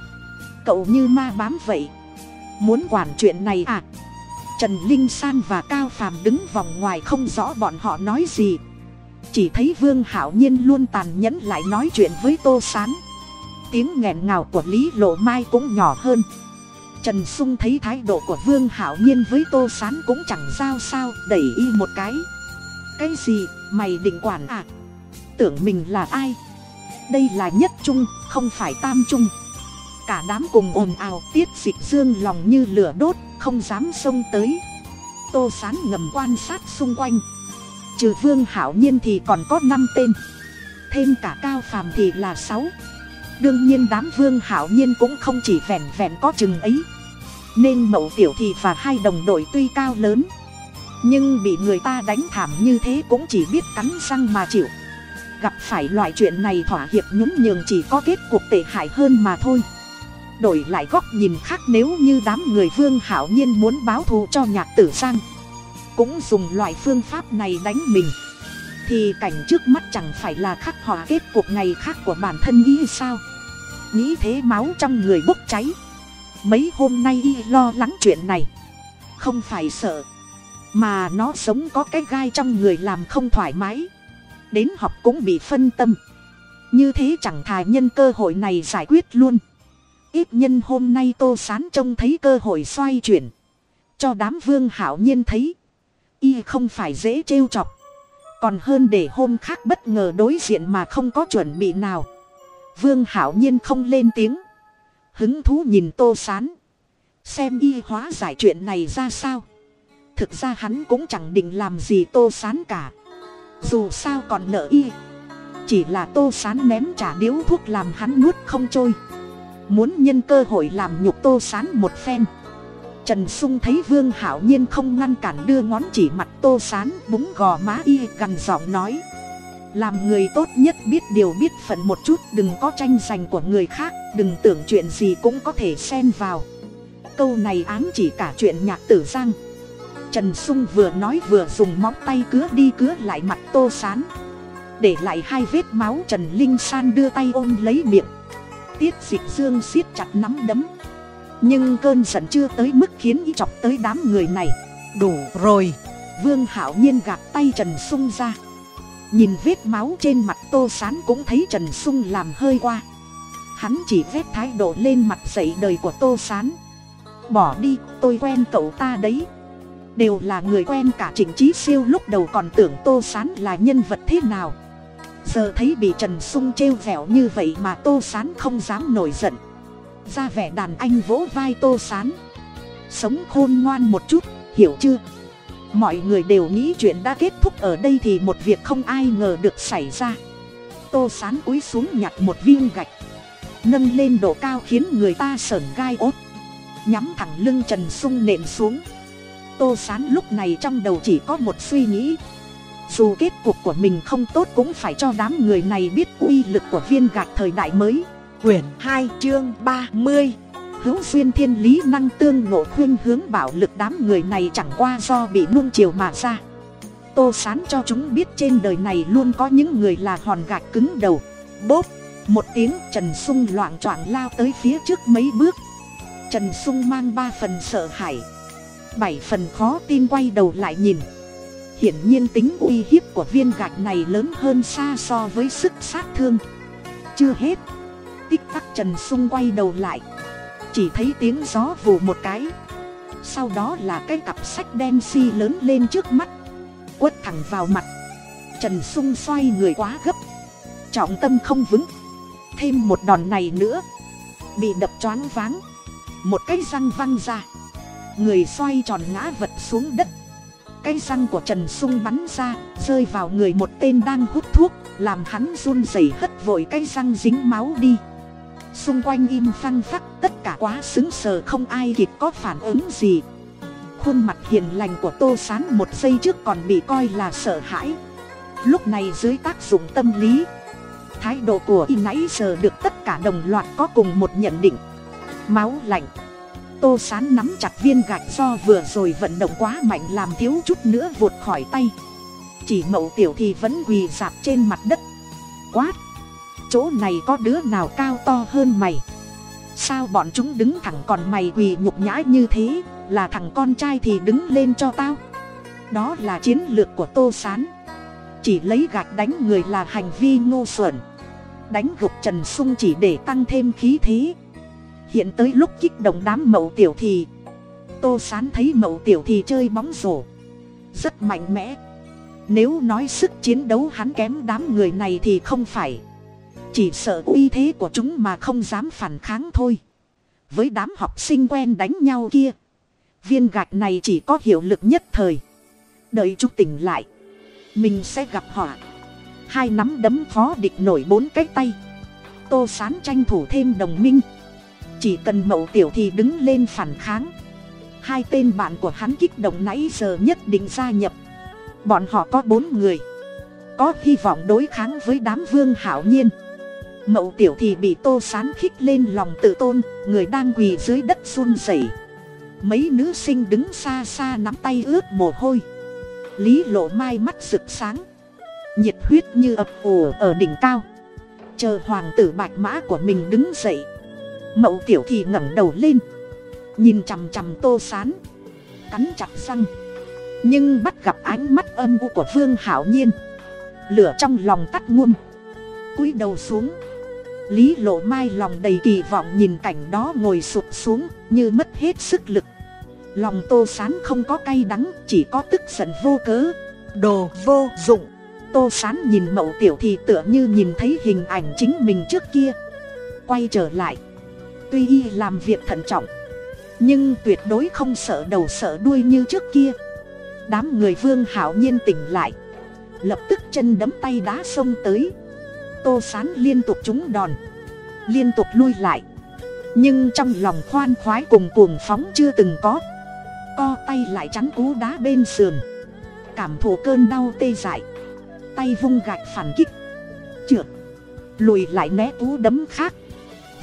Cậu như ma bám vậy. Muốn quản chuyện này à? Trần linh san và cao phàm đứng vòng ngoài không rõ bọn họ nói gì. Chỉ thấy vương hảo nhiên luôn tàn nhẫn lại nói chuyện với tô sán. Tiếng nghẹn ngào của lý lộ mai cũng nhỏ hơn. Trần sung thấy thái độ của vương hảo nhiên với tô sán cũng chẳng giao sao, đẩy y một cái. Cái gì? Mày định quản à? Tưởng mình là ai. Đây là nhất trung, không phải tam trung. Cả đám cùng ồn ào, tiết dịch dương lòng như lửa đốt, không dám xông tới. Tô sán ngầm quan sát xung quanh. Trừ vương hảo nhiên thì còn có năm tên. Thêm cả cao phàm thì là sáu. Đương nhiên đám vương hảo nhiên cũng không chỉ vẹn vẹn có chừng ấy. Nên mậu tiểu thì và hai đồng đội tuy cao lớn. Nhưng bị người ta đánh thảm như thế cũng chỉ biết cắn răng mà chịu gặp phải loại chuyện này thỏa hiệp nhún nhường chỉ có kết cuộc tệ hại hơn mà thôi. Đổi lại góc nhìn khác nếu như đám người vương hảo nhiên muốn báo thù cho nhạc tử giang, cũng dùng loại phương pháp này đánh mình, thì cảnh trước mắt chẳng phải là khắc họa kết cuộc ngày khác của bản thân nghĩ sao? Nghĩ thế máu trong người bốc cháy. Mấy hôm nay y lo lắng chuyện này. Không phải sợ, mà nó sống có cái gai trong người làm không thoải mái đến học cũng bị phân tâm. Như thế chẳng thà nhân cơ hội này giải quyết luôn. Ít nhân hôm nay tô sán trông thấy cơ hội xoay chuyển. Cho đám vương hảo nhiên thấy. Y không phải dễ trêu chọc. Còn hơn để hôm khác bất ngờ đối diện mà không có chuẩn bị nào. Vương hảo nhiên không lên tiếng. Hứng thú nhìn tô sán. Xem y hóa giải chuyện này ra sao. Thực ra hắn cũng chẳng định làm gì tô sán cả dù sao còn nợ y. Chỉ là tô sán ném trả điếu thuốc làm hắn nuốt không trôi. Muốn nhân cơ hội làm nhục tô sán một phen. Trần sung thấy vương hảo nhiên không ngăn cản đưa ngón chỉ mặt tô sán búng gò má y gằn giọng nói. Làm người tốt nhất biết điều biết phận một chút, đừng có tranh giành của người khác, đừng tưởng chuyện gì cũng có thể xen vào. Câu này ám chỉ cả chuyện nhạc tử giang trần sung vừa nói vừa dùng móng tay cứa đi cứa lại mặt tô sán. Để lại hai vết máu, trần linh san đưa tay ôm lấy miệng. Tiết dịch dương siết chặt nắm đấm. Nhưng cơn giận chưa tới mức khiến ý chọc tới đám người này. Đủ rồi. Vương hảo nhiên gạt tay trần sung ra. Nhìn vết máu trên mặt tô sán cũng thấy trần sung làm hơi qua. Hắn chỉ vét thái độ lên mặt dậy đời của tô sán. Bỏ đi, tôi quen cậu ta đấy đều là người quen cả trịnh trí siêu lúc đầu còn tưởng tô sán là nhân vật thế nào. Giờ thấy bị trần sung trêu vẻo như vậy mà tô sán không dám nổi giận. Ra vẻ đàn anh vỗ vai tô sán. Sống khôn ngoan một chút, hiểu chưa? Mọi người đều nghĩ chuyện đã kết thúc ở đây thì một việc không ai ngờ được xảy ra. Tô sán cúi xuống nhặt một viên gạch. Nâng lên độ cao khiến người ta sởn gai ốt nhắm thẳng lưng trần sung nện xuống tô sán lúc này trong đầu chỉ có một suy nghĩ. Dù kết cục của mình không tốt cũng phải cho đám người này biết uy lực của viên gạch thời đại mới. Quyển hai, chương ba mươi. Hữu duyên thiên lý năng tương ngộ khuyên hướng bảo lực đám người này chẳng qua do bị nuông chiều mà ra. Tô sán cho chúng biết trên đời này luôn có những người là hòn gạch cứng đầu. Bốp, một tiếng trần sung loạng choạng lao tới phía trước mấy bước. Trần sung mang ba phần sợ hãi bảy phần khó tin quay đầu lại nhìn. Hiển nhiên tính uy hiếp của viên gạch này lớn hơn xa so với sức sát thương. Chưa hết, tích tắc trần sung quay đầu lại. Chỉ thấy tiếng gió vù một cái. Sau đó là cái cặp sách đen xi lớn lên trước mắt. Quất thẳng vào mặt. Trần sung xoay người quá gấp. Trọng tâm không vững. Thêm một đòn này nữa. Bị đập choáng váng. Một cái răng văng ra người xoay tròn ngã vật xuống đất. Cái răng của trần sung bắn ra, rơi vào người một tên đang hút thuốc, làm hắn run rẩy hất vội cái răng dính máu đi. Xung quanh im phăng phắc, tất cả quá xứng sờ không ai kịp có phản ứng gì. Khuôn mặt hiền lành của tô s á n một giây trước còn bị coi là sợ hãi. Lúc này dưới tác dụng tâm lý, thái độ của y nãy giờ được tất cả đồng loạt có cùng một nhận định. Máu lạnh tô s á n nắm chặt viên gạch do vừa rồi vận động quá mạnh làm thiếu chút nữa vụt khỏi tay. Chỉ mậu tiểu thì vẫn quỳ dạp trên mặt đất. Quát. Chỗ này có đứa nào cao to hơn mày? Sao bọn chúng đứng thẳng còn mày quỳ nhục nhã như thế? Là thằng con trai thì đứng lên cho tao. Đó là chiến lược của tô s á n chỉ lấy gạch đánh người là hành vi ngô xuẩn. Đánh gục trần sung chỉ để tăng thêm khí thế hiện tới lúc kích động đám mậu tiểu thì. Tô s á n thấy mậu tiểu thì chơi bóng rổ. Rất mạnh mẽ. Nếu nói sức chiến đấu hắn kém đám người này thì không phải. Chỉ sợ uy thế của chúng mà không dám phản kháng thôi. Với đám học sinh quen đánh nhau kia, viên gạch này chỉ có hiệu lực nhất thời. Đợi chú tỉnh lại, mình sẽ gặp họ hai nắm đấm phó địch nổi bốn cái tay. Tô sán tranh thủ thêm đồng minh chỉ cần mậu tiểu thì đứng lên phản kháng. Hai tên bạn của hắn kích động nãy giờ nhất định gia nhập. Bọn họ có bốn người. Có hy vọng đối kháng với đám vương hảo nhiên. Mậu tiểu thì bị tô sán khích lên lòng tự tôn, người đang quỳ dưới đất run rẩy. Mấy nữ sinh đứng xa xa nắm tay ướt mồ hôi. Lý lộ mai mắt rực sáng. Nhiệt huyết như ập ùa ở đỉnh cao. Chờ hoàng tử bạch mã của mình đứng dậy mậu tiểu thì ngẩng đầu lên. Nhìn chằm chằm tô sán. Cắn chặt răng. Nhưng bắt gặp ánh mắt âm u của vương hảo nhiên. Lửa trong lòng tắt ngum cúi đầu xuống. Lý lộ mai lòng đầy kỳ vọng nhìn cảnh đó ngồi sụp xuống như mất hết sức lực. Lòng tô sán không có cay đắng, chỉ có tức giận vô cớ. Đồ vô dụng. Tô sán nhìn mậu tiểu thì tựa như nhìn thấy hình ảnh chính mình trước kia. Quay trở lại tuy y làm việc thận trọng, nhưng tuyệt đối không sợ đầu sợ đuôi như trước kia. Đám người vương hảo nhiên tỉnh lại, lập tức chân đấm tay đá xông tới. Tô sán liên tục trúng đòn, liên tục lui lại, nhưng trong lòng khoan khoái cùng cuồng phóng chưa từng có. Co tay lại chắn cú đá bên sườn, cảm thụ cơn đau tê dại, tay vung gạch phản kích, trượt, lùi lại né cú đấm khác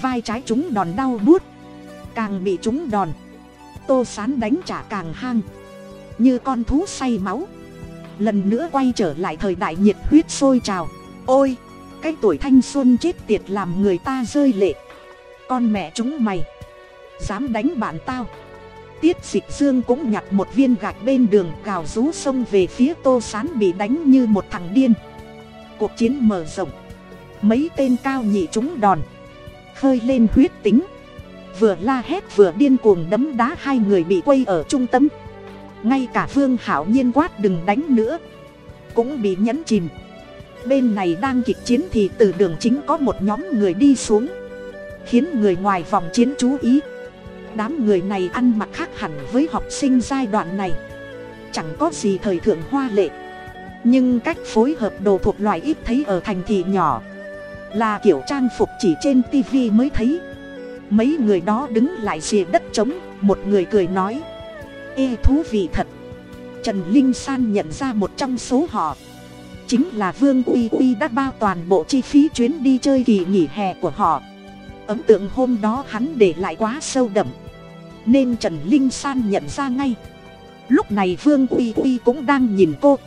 vai trái chúng đòn đau buốt. Càng bị chúng đòn, tô sán đánh trả càng hang. Như con thú say máu. Lần nữa quay trở lại thời đại nhiệt huyết sôi trào. Ôi, cái tuổi thanh xuân chết tiệt làm người ta rơi lệ. Con mẹ chúng mày, dám đánh bạn tao. Tiết dịch dương cũng nhặt một viên gạch bên đường gào rú xông về phía tô sán bị đánh như một thằng điên. Cuộc chiến mở rộng. Mấy tên cao nhị chúng đòn khơi lên huyết tính. Vừa la hét vừa điên cuồng đấm đá hai người bị quây ở trung tâm. Ngay cả vương hảo nhiên quát đừng đánh nữa. Cũng bị nhấn chìm. Bên này đang kịch chiến thì từ đường chính có một nhóm người đi xuống. Khiến người ngoài vòng chiến chú ý. Đám người này ăn mặc khác hẳn với học sinh giai đoạn này. Chẳng có gì thời thượng hoa lệ. Nhưng cách phối hợp đồ thuộc loại ít thấy ở thành thị nhỏ là kiểu trang phục chỉ trên tivi mới thấy. Mấy người đó đứng lại rìa đất trống, một người cười nói. Ê, thú vị thật. Trần linh san nhận ra một trong số họ. Chính là vương uy uy đã bao toàn bộ chi phí chuyến đi chơi kỳ nghỉ hè của họ. Ấn tượng hôm đó hắn để lại quá sâu đậm. Nên trần linh san nhận ra ngay. Lúc này vương uy uy cũng đang nhìn cô.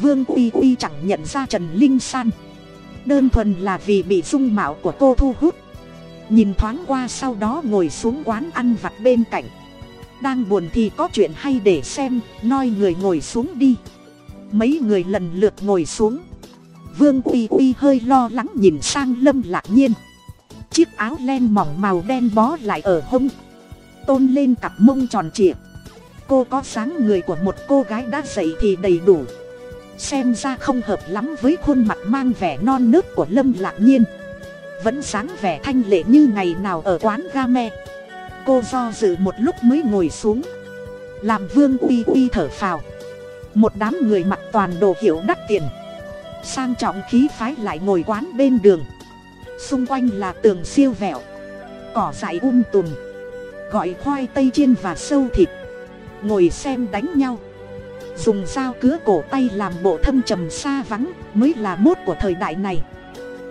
Vương uy uy chẳng nhận ra trần linh san đơn thuần là vì bị dung mạo của cô thu hút. Nhìn thoáng qua sau đó ngồi xuống quán ăn vặt bên cạnh. Đang buồn thì có chuyện hay để xem, noi người ngồi xuống đi. Mấy người lần lượt ngồi xuống. Vương uy uy hơi lo lắng nhìn sang lâm lạc nhiên. Chiếc áo len mỏng màu đen bó lại ở hông. Tôn lên cặp mông tròn trịa. Cô có sáng người của một cô gái đã dậy thì đầy đủ xem ra không hợp lắm với khuôn mặt mang vẻ non nớt của lâm lạc nhiên. Vẫn sáng vẻ thanh lệ như ngày nào ở quán ga me. Cô do dự một lúc mới ngồi xuống. Làm vương uy uy thở phào. Một đám người mặc toàn đồ hiệu đắt tiền. Sang trọng khí phái lại ngồi quán bên đường. Xung quanh là tường siêu vẹo. Cỏ dại um tùm. Gọi khoai tây chiên và sâu thịt. Ngồi xem đánh nhau dùng dao cứa cổ tay làm bộ thâm trầm xa vắng mới là mốt của thời đại này.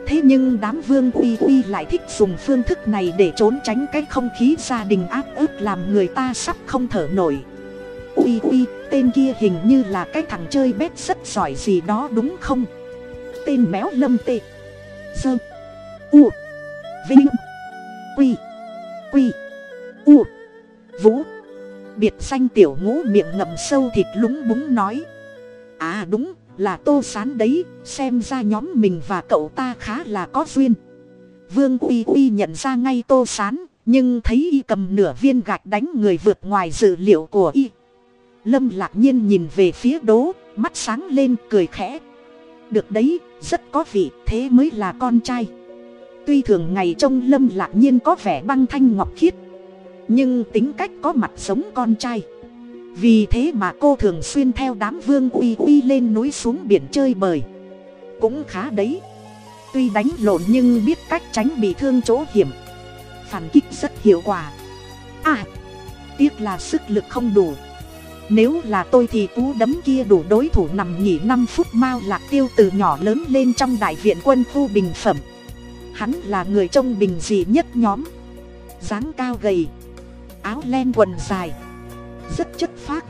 Thế nhưng đám vương uy uy lại thích dùng phương thức này để trốn tránh cái không khí gia đình áp ức làm người ta sắp không thở nổi. Uy uy, tên kia hình như là cái thằng chơi bét rất giỏi gì đó đúng không? Tên méo lâm tê. Dơ. U. Vinh. Quy. Quy. U. Vũ biệt danh tiểu ngũ miệng ngậm sâu thịt lúng búng nói. À đúng, là tô sán đấy, xem ra nhóm mình và cậu ta khá là có duyên. Vương uy uy nhận ra ngay tô sán, nhưng thấy y cầm nửa viên gạch đánh người vượt ngoài dự liệu của y. Lâm lạc nhiên nhìn về phía đố, mắt sáng lên cười khẽ. Được đấy, rất có vị, thế mới là con trai. Tuy thường ngày trông lâm lạc nhiên có vẻ băng thanh ngọc khiết nhưng tính cách có mặt sống con trai. Vì thế mà cô thường xuyên theo đám vương uy uy lên núi xuống biển chơi bời. Cũng khá đấy. Tuy đánh lộn nhưng biết cách tránh bị thương chỗ hiểm. Phản kích rất hiệu quả. À tiếc là sức lực không đủ. Nếu là tôi thì cú đấm kia đủ đối thủ nằm nghỉ năm phút mao lạc tiêu từ nhỏ lớn lên trong đại viện quân khu bình phẩm. Hắn là người trông bình dị nhất nhóm. Dáng cao gầy áo len quần dài. Rất chất phác.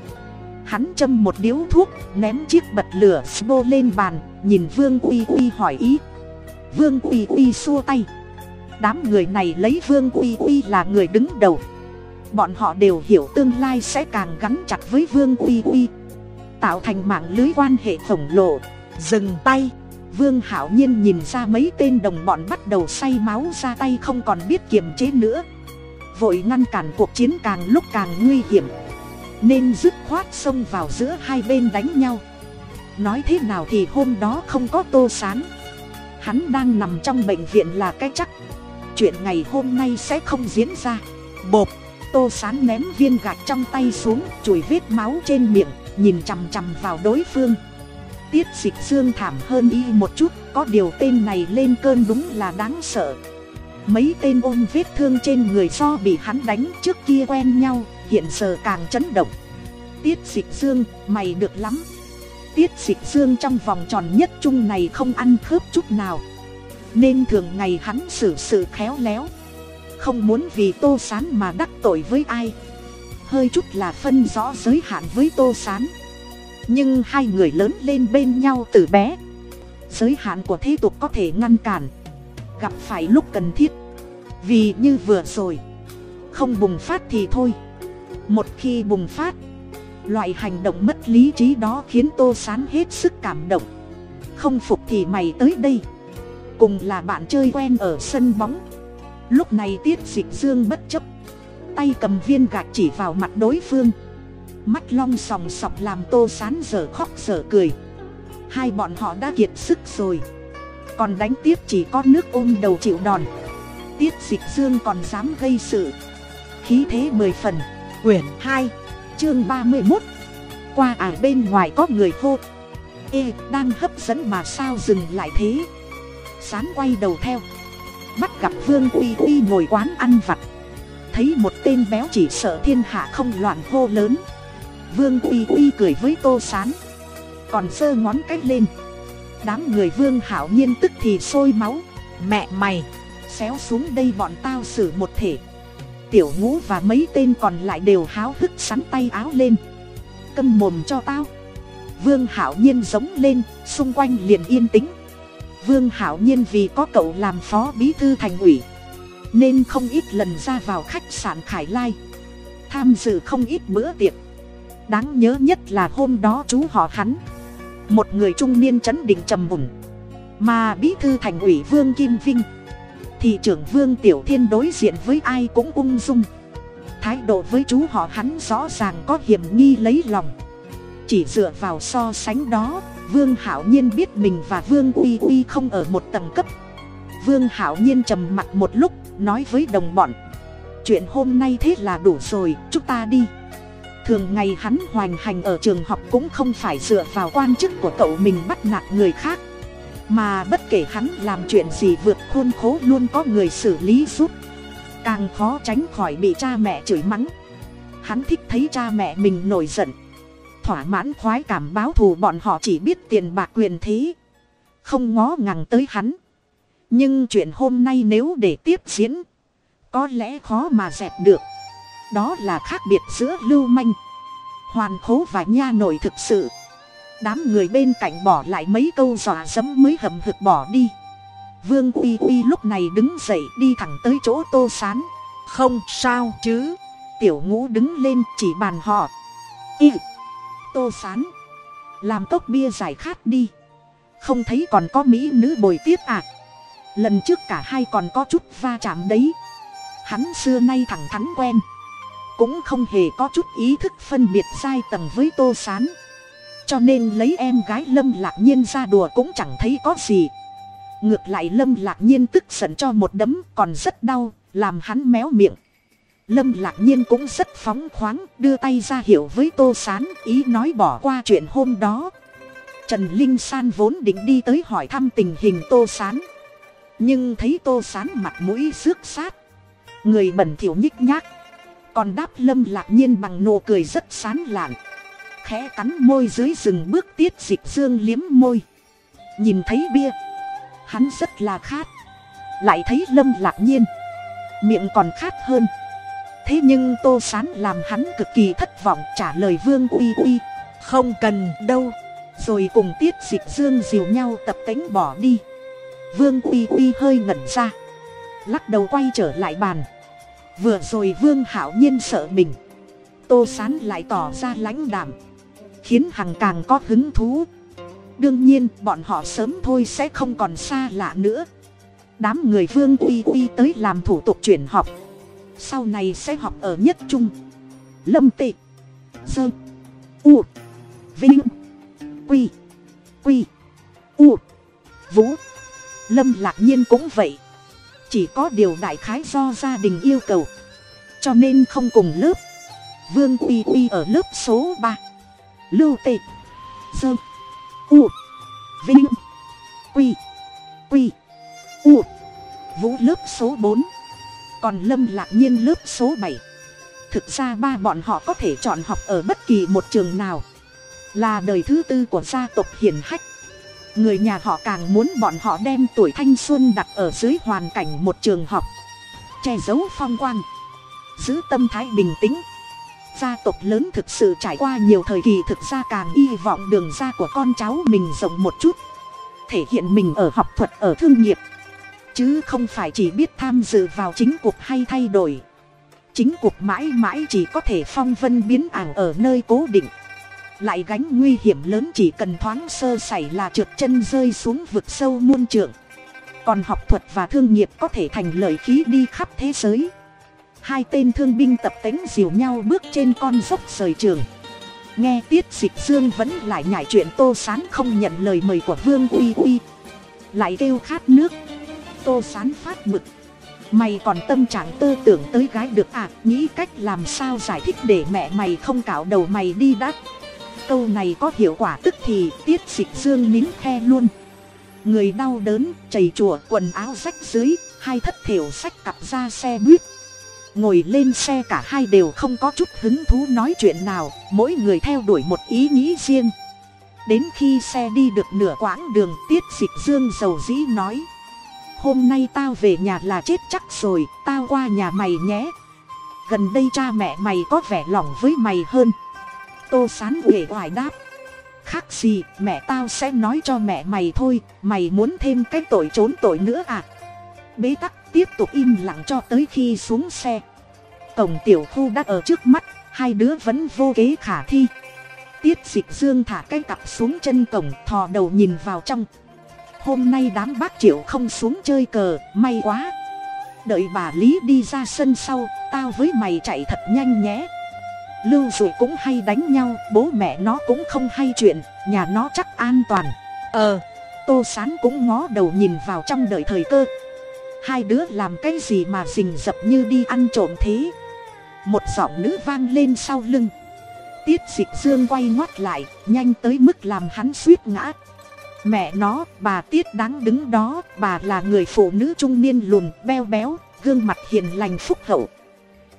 Hắn châm một điếu thuốc, ném chiếc bật lửa sbo lên bàn, nhìn vương uy uy hỏi ý. Vương uy uy xua tay. Đám người này lấy vương uy uy là người đứng đầu. Bọn họ đều hiểu tương lai sẽ càng gắn chặt với vương uy uy. Tạo thành mạng lưới quan hệ khổng lồ. Dừng tay. Vương hảo nhiên nhìn ra mấy tên đồng bọn bắt đầu say máu ra tay không còn biết kiềm chế nữa vội ngăn cản cuộc chiến càng lúc càng nguy hiểm. Nên dứt khoát xông vào giữa hai bên đánh nhau. Nói thế nào thì hôm đó không có tô sán. Hắn đang nằm trong bệnh viện là cái chắc. Chuyện ngày hôm nay sẽ không diễn ra. Bột tô sán ném viên gạch trong tay xuống, chùi vết máu trên miệng, nhìn chằm chằm vào đối phương. Tiết dịch dương thảm hơn y một chút, có điều tên này lên cơn đúng là đáng sợ mấy tên ôm vết thương trên người do bị hắn đánh trước kia quen nhau, hiện giờ càng chấn động. Tiết dịch dương, mày được lắm. Tiết dịch dương trong vòng tròn nhất chung này không ăn khớp chút nào. Nên thường ngày hắn xử sự khéo léo. Không muốn vì tô sán mà đắc tội với ai. Hơi chút là phân rõ giới hạn với tô sán. Nhưng hai người lớn lên bên nhau từ bé. Giới hạn của thế tục có thể ngăn cản gặp phải lúc cần thiết. Vì như vừa rồi, không bùng phát thì thôi. Một khi bùng phát, loại hành động mất lý trí đó khiến tô sán hết sức cảm động. Không phục thì mày tới đây. Cùng là bạn chơi quen ở sân bóng. Lúc này tiết dịch dương bất chấp. Tay cầm viên gạch chỉ vào mặt đối phương. Mắt long sòng sọc làm tô sán giờ khóc giờ cười. Hai bọn họ đã kiệt sức rồi còn đánh tiếp chỉ có nước ôm đầu chịu đòn. Tiết dịch dương còn dám gây sự. Khí thế mười phần, quyển hai, chương ba mươi một qua ải bên ngoài có người hô. Ê, đang hấp dẫn mà sao dừng lại thế? Sán quay đầu theo. Bắt gặp vương uy uy ngồi quán ăn vặt. Thấy một tên béo chỉ sợ thiên hạ không loạn hô lớn. Vương uy uy cười với tô sán. Còn giơ ngón cách lên đám người vương hảo nhiên tức thì sôi máu. Mẹ mày, xéo xuống đây bọn tao xử một thể. Tiểu ngũ và mấy tên còn lại đều háo hức sắn tay áo lên. Câm mồm cho tao. Vương hảo nhiên giống lên, xung quanh liền yên tĩnh. Vương hảo nhiên vì có cậu làm phó bí thư thành ủy, nên không ít lần ra vào khách sạn khải lai. Tham dự không ít bữa tiệc. Đáng nhớ nhất là hôm đó chú họ hắn một người trung niên chấn định trầm mùng. Mà bí thư thành ủy vương kim vinh, thị trưởng vương tiểu thiên đối diện với ai cũng ung dung. Thái độ với chú họ hắn rõ ràng có hiểm nghi lấy lòng. Chỉ dựa vào so sánh đó, vương hảo nhiên biết mình và vương uy uy không ở một tầng cấp. Vương hảo nhiên trầm mặt một lúc, nói với đồng bọn, chuyện hôm nay thế là đủ rồi, chúng ta đi thường ngày hắn hoành hành ở trường học cũng không phải dựa vào quan chức của cậu mình bắt nạt người khác. Mà bất kể hắn làm chuyện gì vượt khôn khố luôn có người xử lý giúp. Càng khó tránh khỏi bị cha mẹ chửi mắng. Hắn thích thấy cha mẹ mình nổi giận. Thỏa mãn khoái cảm báo thù bọn họ chỉ biết tiền bạc quyền thế. Không ngó ngàng tới hắn. Nhưng chuyện hôm nay nếu để tiếp diễn, có lẽ khó mà dẹp được đó là khác biệt giữa lưu manh hoàn khố và nha nội thực sự. Đám người bên cạnh bỏ lại mấy câu dọa dẫm mới hầm hực bỏ đi. Vương uy uy lúc này đứng dậy đi thẳng tới chỗ tô sán. Không sao chứ. Tiểu ngũ đứng lên chỉ bàn họ. Y tô sán làm cốc bia giải khát đi. Không thấy còn có mỹ nữ bồi tiếp à? Lần trước cả hai còn có chút va chạm đấy. Hắn xưa nay thẳng thắn quen cũng không hề có chút ý thức phân biệt sai tầng với tô sán. Cho nên lấy em gái lâm lạc nhiên ra đùa cũng chẳng thấy có gì. Ngược lại lâm lạc nhiên tức giận cho một đấm còn rất đau, làm hắn méo miệng. Lâm lạc nhiên cũng rất phóng khoáng, đưa tay ra hiểu với tô s á n ý nói bỏ qua chuyện hôm đó. Trần linh san vốn định đi tới hỏi thăm tình hình tô s á n nhưng thấy tô s á n mặt mũi xước sát. Người bẩn thỉu nhích nhác còn đáp lâm lạc nhiên bằng nụ cười rất sán lạn. Khẽ cắn môi dưới rừng bước tiết dịch dương liếm môi. Nhìn thấy bia. Hắn rất là khát. Lại thấy lâm lạc nhiên. Miệng còn khát hơn. Thế nhưng tô sán làm hắn cực kỳ thất vọng trả lời vương uy uy. Không cần đâu. Rồi cùng tiết dịch dương dìu nhau tập tính bỏ đi. Vương uy uy hơi ngẩn ra. Lắc đầu quay trở lại bàn vừa rồi vương hảo nhiên sợ mình. Tô sán lại tỏ ra lãnh đảm khiến hằng càng có hứng thú. Đương nhiên, bọn họ sớm thôi sẽ không còn xa lạ nữa. Đám người vương uy uy tới làm thủ tục chuyển học. Sau này sẽ học ở nhất trung. Lâm tị. Dơ. U. Vinh. Quy. Quy. U. Vũ. Lâm lạc nhiên cũng vậy chỉ có điều đại khái do gia đình yêu cầu. Cho nên không cùng lớp. Vương uy uy ở lớp số ba. Lưu tê dơ u. Vinh. Quy. Quy. U. Vũ lớp số bốn. Còn lâm lạc nhiên lớp số bảy. Thực ra ba bọn họ có thể chọn học ở bất kỳ một trường nào. Là đời thứ tư của gia tộc hiền hách người nhà họ càng muốn bọn họ đem tuổi thanh xuân đặt ở dưới hoàn cảnh một trường học. Che giấu phong quang. Giữ tâm thái bình tĩnh. Gia tộc lớn thực sự trải qua nhiều thời kỳ, thực ra càng hy vọng đường ra của con cháu mình rộng một chút. Thể hiện mình ở học thuật, ở thương nghiệp. Chứ không phải chỉ biết tham dự vào chính cuộc hay thay đổi. Chính cuộc mãi mãi chỉ có thể phong vân biến ảo ở nơi cố định lại gánh nguy hiểm lớn chỉ cần thoáng sơ sẩy là trượt chân rơi xuống vực sâu muôn trượng. Còn học thuật và thương nghiệp có thể thành lợi khí đi khắp thế giới. Hai tên thương binh tập tính dìu nhau bước trên con dốc rời trường. Nghe tiết dịch dương vẫn lại nhảy chuyện tô sán không nhận lời mời của vương uy uy. Lại kêu khát nước. Tô sán phát bực. Mày còn tâm trạng tư tưởng tới gái được à nghĩ cách làm sao giải thích để mẹ mày không cạo đầu mày đi đắt câu này có hiệu quả tức thì tiết dịch dương nín khe luôn. Người đau đớn, chảy chùa quần áo rách dưới, hai thất thiểu sách cặp ra xe buýt. Ngồi lên xe cả hai đều không có chút hứng thú nói chuyện nào, mỗi người theo đuổi một ý nghĩ riêng. Đến khi xe đi được nửa quãng đường, tiết dịch dương dầu dĩ nói, hôm nay tao về nhà là chết chắc rồi, tao qua nhà mày nhé. Gần đây cha mẹ mày có vẻ lòng với mày hơn tô sán uể oải đáp. Khác gì, mẹ tao sẽ nói cho mẹ mày thôi, mày muốn thêm cái tội trốn tội nữa à? Bế tắc tiếp tục im lặng cho tới khi xuống xe. Cổng tiểu khu đã ở trước mắt, hai đứa vẫn vô kế khả thi. Tiết dịch dương thả cái cặp xuống chân cổng, thò đầu nhìn vào trong. Hôm nay đám bác triệu không xuống chơi cờ, may quá. Đợi bà lý đi ra sân sau, tao với mày chạy thật nhanh nhé lưu dụ cũng hay đánh nhau, bố mẹ nó cũng không hay chuyện, nhà nó chắc an toàn. Ờ tô sán cũng ngó đầu nhìn vào trong đợi thời cơ. Hai đứa làm cái gì mà rình rập như đi ăn trộm thế? Một giọng nữ vang lên sau lưng. Tiết dịch dương quay ngoắt lại, nhanh tới mức làm hắn suýt ngã. Mẹ nó, bà tiết đáng đứng đó, bà là người phụ nữ trung niên lùn, beo béo, gương mặt hiền lành phúc hậu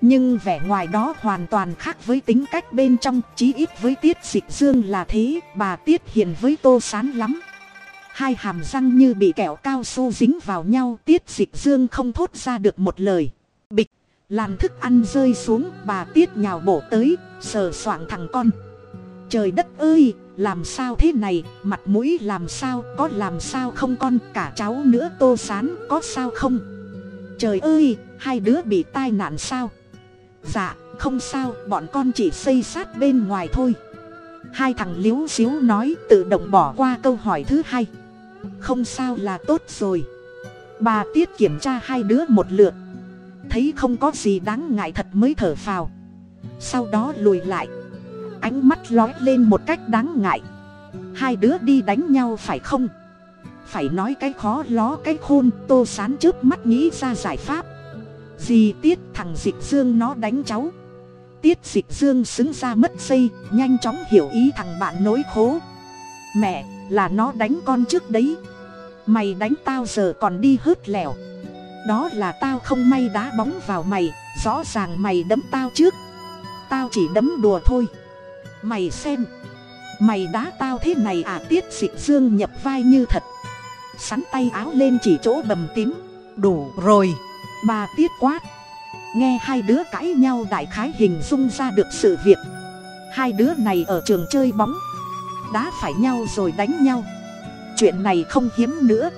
nhưng vẻ ngoài đó hoàn toàn khác với tính cách bên trong, chí ít với tiết dịch dương là thế, bà tiết hiền với tô sán lắm. Hai hàm răng như bị kẹo cao su dính vào nhau, tiết dịch dương không thốt ra được một lời. Bịch, làn thức ăn rơi xuống, bà tiết nhào bổ tới, sờ soạng thằng con. Trời đất ơi, làm sao thế này, mặt mũi làm sao, có làm sao không con, cả cháu nữa tô sán có sao không? Trời ơi, hai đứa bị tai nạn sao? Dạ không sao, bọn con chỉ xây sát bên ngoài thôi. Hai thằng liếu xíu nói tự động bỏ qua câu hỏi thứ hai. Không sao là tốt rồi. Bà tiết kiểm tra hai đứa một lượt. Thấy không có gì đáng ngại thật mới thở phào. Sau đó lùi lại. Ánh mắt lói lên một cách đáng ngại. Hai đứa đi đánh nhau phải không? Phải nói cái khó ló cái khôn, tô sán trước mắt nghĩ ra giải pháp gì tiết thằng dịch dương nó đánh cháu. Tiết dịch dương xứng ra mất dây, nhanh chóng hiểu ý thằng bạn nối khố mẹ, là nó đánh con trước đấy. Mày đánh tao giờ còn đi hớt lèo đó là tao không may đá bóng vào mày, rõ ràng mày đấm tao trước. Tao chỉ đấm đùa thôi. Mày xem. Mày đá tao thế này à? Tiết dịch dương nhập vai như thật. Sắn tay áo lên chỉ chỗ bầm tím. Đủ rồi bà tiết quát. Nghe hai đứa cãi nhau đại khái hình dung ra được sự việc. Hai đứa này ở trường chơi bóng. Đá phải nhau rồi đánh nhau. Chuyện này không hiếm nữa.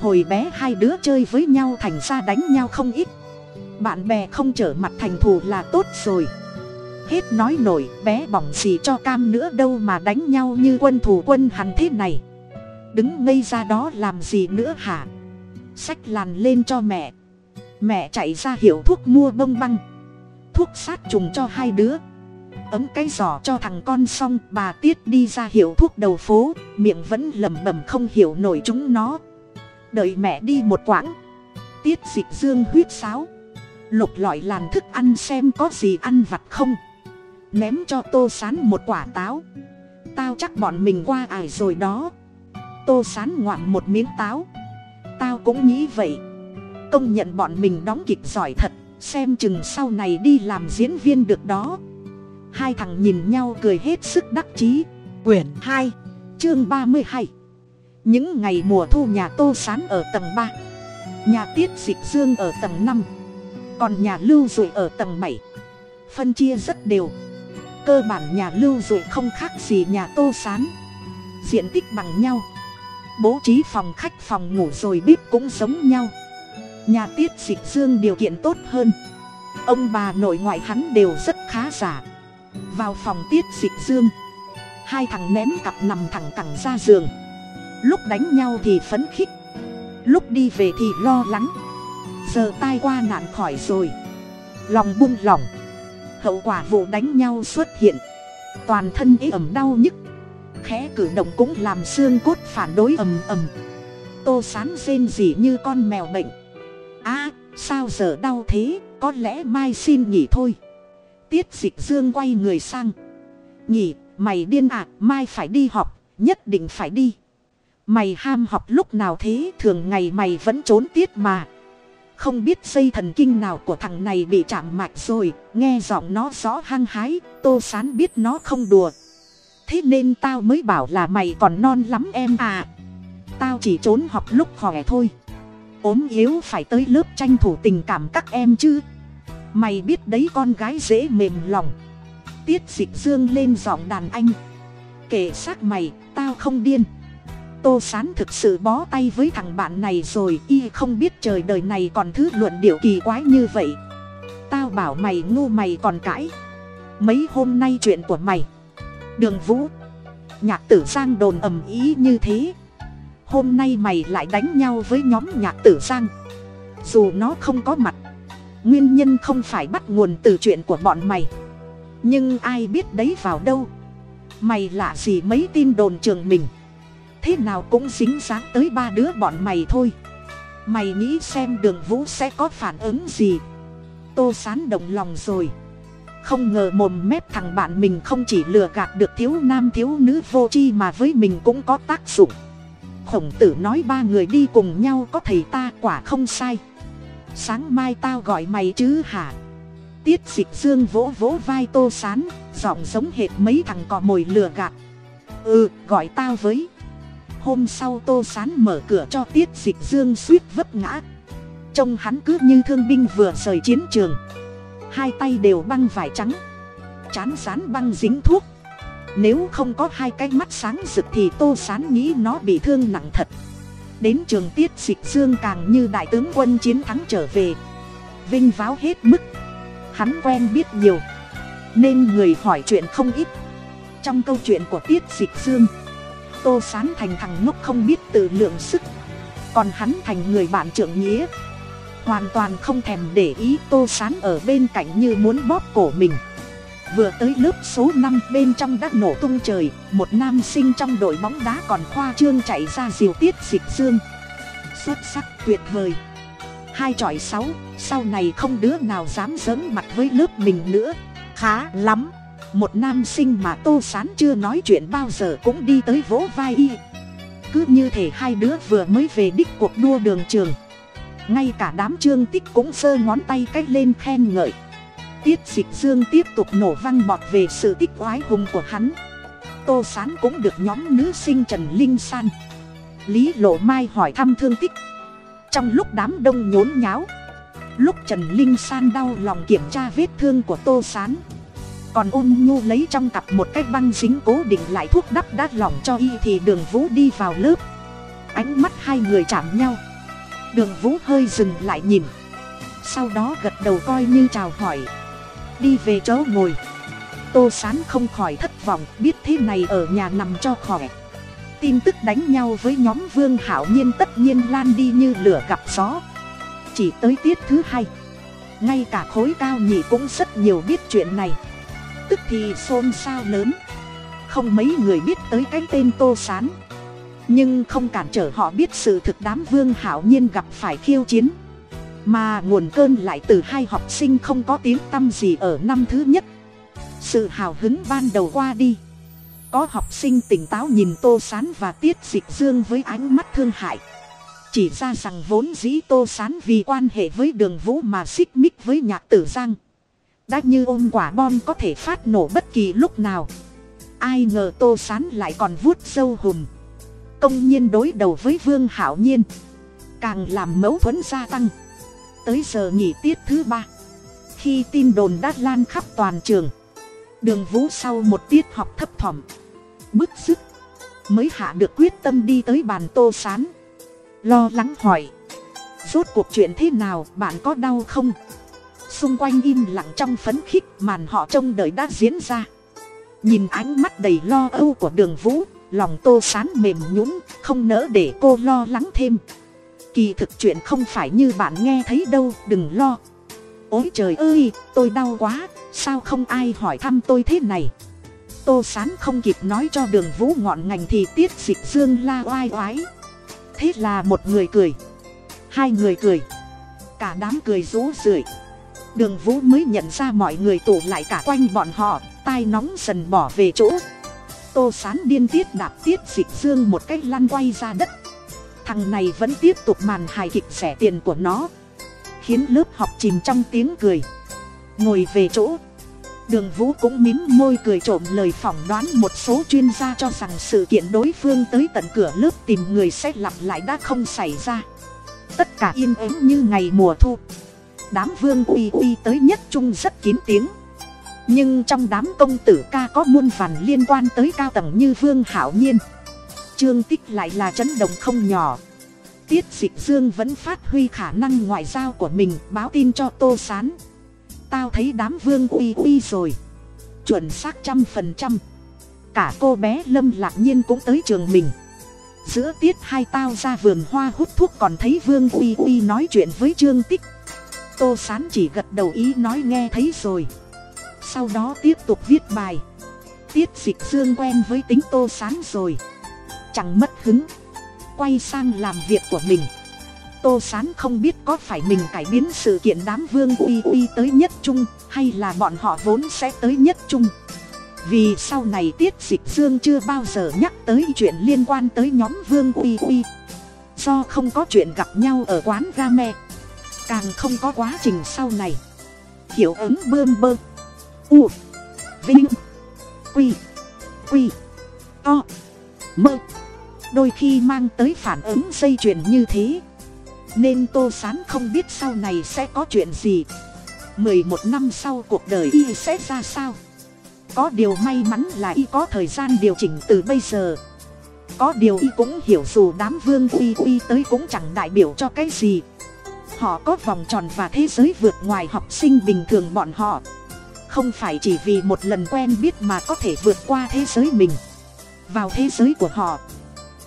Hồi bé hai đứa chơi với nhau thành ra đánh nhau không ít. Bạn bè không trở mặt thành thù là tốt rồi. Hết nói nổi, bé bỏng gì cho cam nữa đâu mà đánh nhau như quân thù quân hẳn thế này. Đứng ngây ra đó làm gì nữa hả? Sách làn lên cho mẹ mẹ chạy ra hiệu thuốc mua bông băng. Thuốc sát trùng cho hai đứa. Ấm cái giỏ cho thằng con xong, bà tiết đi ra hiệu thuốc đầu phố, miệng vẫn lẩm bẩm không hiểu nổi chúng nó. Đợi mẹ đi một quãng. Tiết dịch dương huyết sáo. Lục lọi làn thức ăn xem có gì ăn vặt không. Ném cho tô sán một quả táo. Tao chắc bọn mình qua ải rồi đó. Tô sán ngoạm một miếng táo. Tao cũng nghĩ vậy công nhận bọn mình đóng kịch giỏi thật, xem chừng sau này đi làm diễn viên được đó. Hai thằng nhìn nhau cười hết sức đắc chí. Quyển hai, chương ba mươi hai. Những ngày mùa thu nhà tô sán ở tầng ba. Nhà tiết dịch dương ở tầng năm. Còn nhà lưu dụi ở tầng bảy. Phân chia rất đều. Cơ bản nhà lưu dụi không khác gì nhà tô sán. Diện tích bằng nhau. Bố trí phòng khách phòng ngủ rồi bếp cũng giống nhau nhà tiết dịch dương điều kiện tốt hơn. Ông bà nội ngoại hắn đều rất khá giả. Vào phòng tiết dịch dương, hai thằng ném cặp nằm thẳng cẳng ra giường. Lúc đánh nhau thì phấn khích, lúc đi về thì lo lắng. Giờ tai qua nạn khỏi rồi, lòng buông lỏng. Hậu quả vụ đánh nhau xuất hiện, toàn thân ế ẩm đau nhức. Khẽ cử động cũng làm xương cốt phản đối ầm ầm. Tô sán rên rỉ như con mèo bệnh a sao giờ đau thế? Có lẽ mai xin nghỉ thôi. Tiết dịch dương quay người sang. Nghỉ, mày điên à mai phải đi học, nhất định phải đi. Mày ham học lúc nào thế? Thường ngày mày vẫn trốn tiết mà. Không biết dây thần kinh nào của thằng này bị chạm mạch rồi, nghe giọng nó rõ hăng hái, tô sán biết nó không đùa. Thế nên tao mới bảo là mày còn non lắm em à. Tao chỉ trốn học lúc khỏe thôi ốm yếu phải tới lớp tranh thủ tình cảm các em chứ. Mày biết đấy con gái dễ mềm lòng. Tiết dịch dương lên giọng đàn anh. Kể xác mày, tao không điên. Tô sán thực sự bó tay với thằng bạn này rồi, y không biết trời đời này còn thứ luận điệu kỳ quái như vậy. Tao bảo mày ngu mày còn cãi. Mấy hôm nay chuyện của mày. Đường vũ. Nhạc tử giang đồn ầm ý như thế hôm nay mày lại đánh nhau với nhóm nhạc tử giang. Dù nó không có mặt, nguyên nhân không phải bắt nguồn từ chuyện của bọn mày. Nhưng ai biết đấy vào đâu? Mày lạ gì mấy tin đồn trường mình? Thế nào cũng dính dáng tới ba đứa bọn mày thôi. Mày nghĩ xem đường vũ sẽ có phản ứng gì? Tô sán động lòng rồi. Không ngờ mồm mép thằng bạn mình không chỉ lừa gạt được thiếu nam thiếu nữ vô chi mà với mình cũng có tác dụng khổng tử nói ba người đi cùng nhau có thầy ta quả không sai. Sáng mai tao gọi mày chứ hả? Tiết dịch dương vỗ vỗ vai tô sán, giọng giống hệt mấy thằng cò mồi lừa gạt. Ừ gọi tao với. Hôm sau tô sán mở cửa cho tiết dịch dương suýt vấp ngã. Trông hắn cứ như thương binh vừa rời chiến trường. Hai tay đều băng vải trắng. Chán sán băng dính thuốc nếu không có hai cái mắt sáng rực thì tô sán nghĩ nó bị thương nặng thật. Đến trường tiết dịch dương càng như đại tướng quân chiến thắng trở về. Vinh váo hết mức. Hắn quen biết nhiều. Nên người hỏi chuyện không ít. Trong câu chuyện của tiết dịch dương tô sán thành thằng ngốc không biết tự lượng sức. Còn hắn thành người bạn trưởng nghĩa. Hoàn toàn không thèm để ý tô sán ở bên cạnh như muốn bóp cổ mình vừa tới lớp số năm bên trong đã nổ tung trời, một nam sinh trong đội bóng đá còn khoa trương chạy ra diều tiết dịch dương xuất sắc tuyệt vời. Hai tròi sáu, sau này không đứa nào dám giỡn mặt với lớp mình nữa. Khá lắm. Một nam sinh mà tô sán chưa nói chuyện bao giờ cũng đi tới vỗ vai y. Cứ như thể hai đứa vừa mới về đích cuộc đua đường trường. Ngay cả đám trương tích cũng giơ ngón tay cách lên khen ngợi tiết dịch dương tiếp tục nổ văng bọt về sự tích oái hùng của hắn. Tô sán cũng được nhóm nữ sinh trần linh san, lý lộ mai hỏi thăm thương tích. Trong lúc đám đông nhốn nháo, lúc trần linh san đau lòng kiểm tra vết thương của tô sán, còn ôn nhu lấy trong cặp một cái băng dính cố định lại thuốc đắp đát lỏng cho y thì đường vũ đi vào lớp. Ánh mắt hai người chạm nhau. Đường vũ hơi dừng lại nhìn, sau đó gật đầu coi như chào hỏi đi về chỗ ngồi. Tô sán không khỏi thất vọng, biết thế này ở nhà nằm cho khỏe. Tin tức đánh nhau với nhóm vương hảo nhiên tất nhiên lan đi như lửa gặp gió. Chỉ tới tiết thứ hai, ngay cả khối cao nhị cũng rất nhiều biết chuyện này. Tức thì xôn xao lớn. Không mấy người biết tới cái tên tô s á n nhưng không cản trở họ biết sự thực đám vương hảo nhiên gặp phải khiêu chiến mà nguồn cơn lại từ hai học sinh không có tiếng t â m gì ở năm thứ nhất. Sự hào hứng ban đầu qua đi. Có học sinh tỉnh táo nhìn tô s á n và tiết dịch dương với ánh mắt thương hại. Chỉ ra rằng vốn dĩ tô s á n vì quan hệ với đường vũ mà xích mích với nhạc tử giang. Đã như ôm quả bom có thể phát nổ bất kỳ lúc nào. Ai ngờ tô sán lại còn vuốt sâu hùm. Công nhiên đối đầu với vương hảo nhiên. Càng làm mâu thuẫn gia tăng tới giờ nghỉ tiết thứ ba. Khi tin đồn đã lan khắp toàn trường, đường vũ sau một tiết học thấp thỏm, bức sức mới hạ được quyết tâm đi tới bàn tô sán. Lo lắng hỏi, rốt cuộc chuyện thế nào, bạn có đau không? Xung quanh im lặng trong phấn khích, màn họ trông đợi đã diễn ra. Nhìn ánh mắt đầy lo âu của đường vũ, lòng tô sán mềm nhún không nỡ để cô lo lắng thêm kỳ thực chuyện không phải như bạn nghe thấy đâu, đừng lo. Ôi trời ơi, tôi đau quá, sao không ai hỏi thăm tôi thế này? Tô sán không kịp nói cho đường vũ ngọn ngành thì tiết dịch dương la oai oái. Thế là một người cười, hai người cười, cả đám cười rú rượi. Đường vũ mới nhận ra mọi người tụ lại cả quanh bọn họ, tai nóng dần bỏ về chỗ. Tô sán điên tiết đạp tiết dịch dương một cách lăn quay ra đất thằng này vẫn tiếp tục màn hài kịch rẻ tiền của nó. Khiến lớp học chìm trong tiếng cười. Ngồi về chỗ. Đường vũ cũng mím môi cười trộm lời phỏng đoán một số chuyên gia cho rằng sự kiện đối phương tới tận cửa lớp tìm người sẽ lặp lại đã không xảy ra. Tất cả yên ắng như ngày mùa thu. Đám vương uy uy tới nhất trung rất kín tiếng. Nhưng trong đám công tử ca có muôn vàn liên quan tới cao tầng như vương hảo nhiên trương tích lại là chấn động không nhỏ. Tiết dịch dương vẫn phát huy khả năng ngoại giao của mình, báo tin cho tô s á n tao thấy đám vương uy uy rồi. Chuẩn xác trăm phần trăm. Cả cô bé lâm lạc nhiên cũng tới trường mình. Giữa tiết hai tao ra vườn hoa hút thuốc còn thấy vương uy uy nói chuyện với trương tích. Tô s á n chỉ gật đầu ý nói nghe thấy rồi. Sau đó tiếp tục viết bài. Tiết dịch dương quen với tính tô sán rồi chẳng mất hứng. Quay sang làm việc của mình. Tô sán không biết có phải mình cải biến sự kiện đám vương uy uy tới nhất trung, hay là bọn họ vốn sẽ tới nhất trung. Vì sau này tiết dịch dương chưa bao giờ nhắc tới chuyện liên quan tới nhóm vương uy uy. Do không có chuyện gặp nhau ở quán ga me càng không có quá trình sau này. Hiệu ứng bơm bơ u. Vinh. Quy. Quy. To mơ. Đôi khi mang tới phản ứng dây chuyền như thế. Nên tô sán không biết sau này sẽ có chuyện gì. Mười một năm sau cuộc đời y sẽ ra sao? Có điều may mắn là y có thời gian điều chỉnh từ bây giờ. Có điều y cũng hiểu dù đám vương uy uy tới cũng chẳng đại biểu cho cái gì. Họ có vòng tròn và thế giới vượt ngoài học sinh bình thường bọn họ. Không phải chỉ vì một lần quen biết mà có thể vượt qua thế giới mình vào thế giới của họ.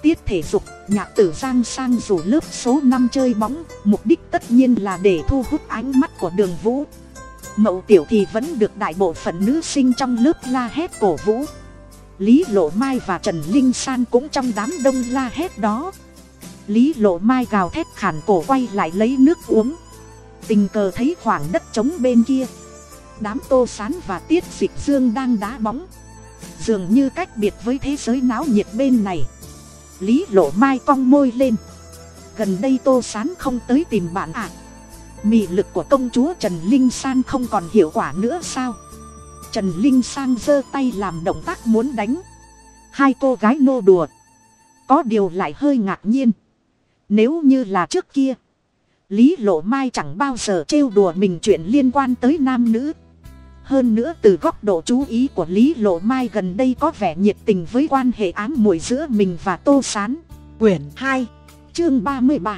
Tiết thể dục, nhạc tử giang sang rủ lớp số năm chơi bóng, mục đích tất nhiên là để thu hút ánh mắt của đường vũ. Mậu tiểu thì vẫn được đại bộ phận nữ sinh trong lớp la hét cổ vũ. Lý lộ mai và trần linh san cũng trong đám đông la hét đó. Lý lộ mai gào thét khản cổ quay lại lấy nước uống. Tình cờ thấy khoảng đất trống bên kia. Đám tô sán và tiết dịch dương đang đá bóng dường như cách biệt với thế giới náo nhiệt bên này. Lý lộ mai cong môi lên. Gần đây tô sán không tới tìm bạn ạ à. mị lực của công chúa trần linh san không còn hiệu quả nữa sao? Trần linh san giơ tay làm động tác muốn đánh. Hai cô gái nô đùa. Có điều lại hơi ngạc nhiên. Nếu như là trước kia, lý lộ mai chẳng bao giờ trêu đùa mình chuyện liên quan tới nam nữ hơn nữa từ góc độ chú ý của lý lộ mai gần đây có vẻ nhiệt tình với quan hệ ám muội giữa mình và tô s á n quyển hai, chương ba mươi ba.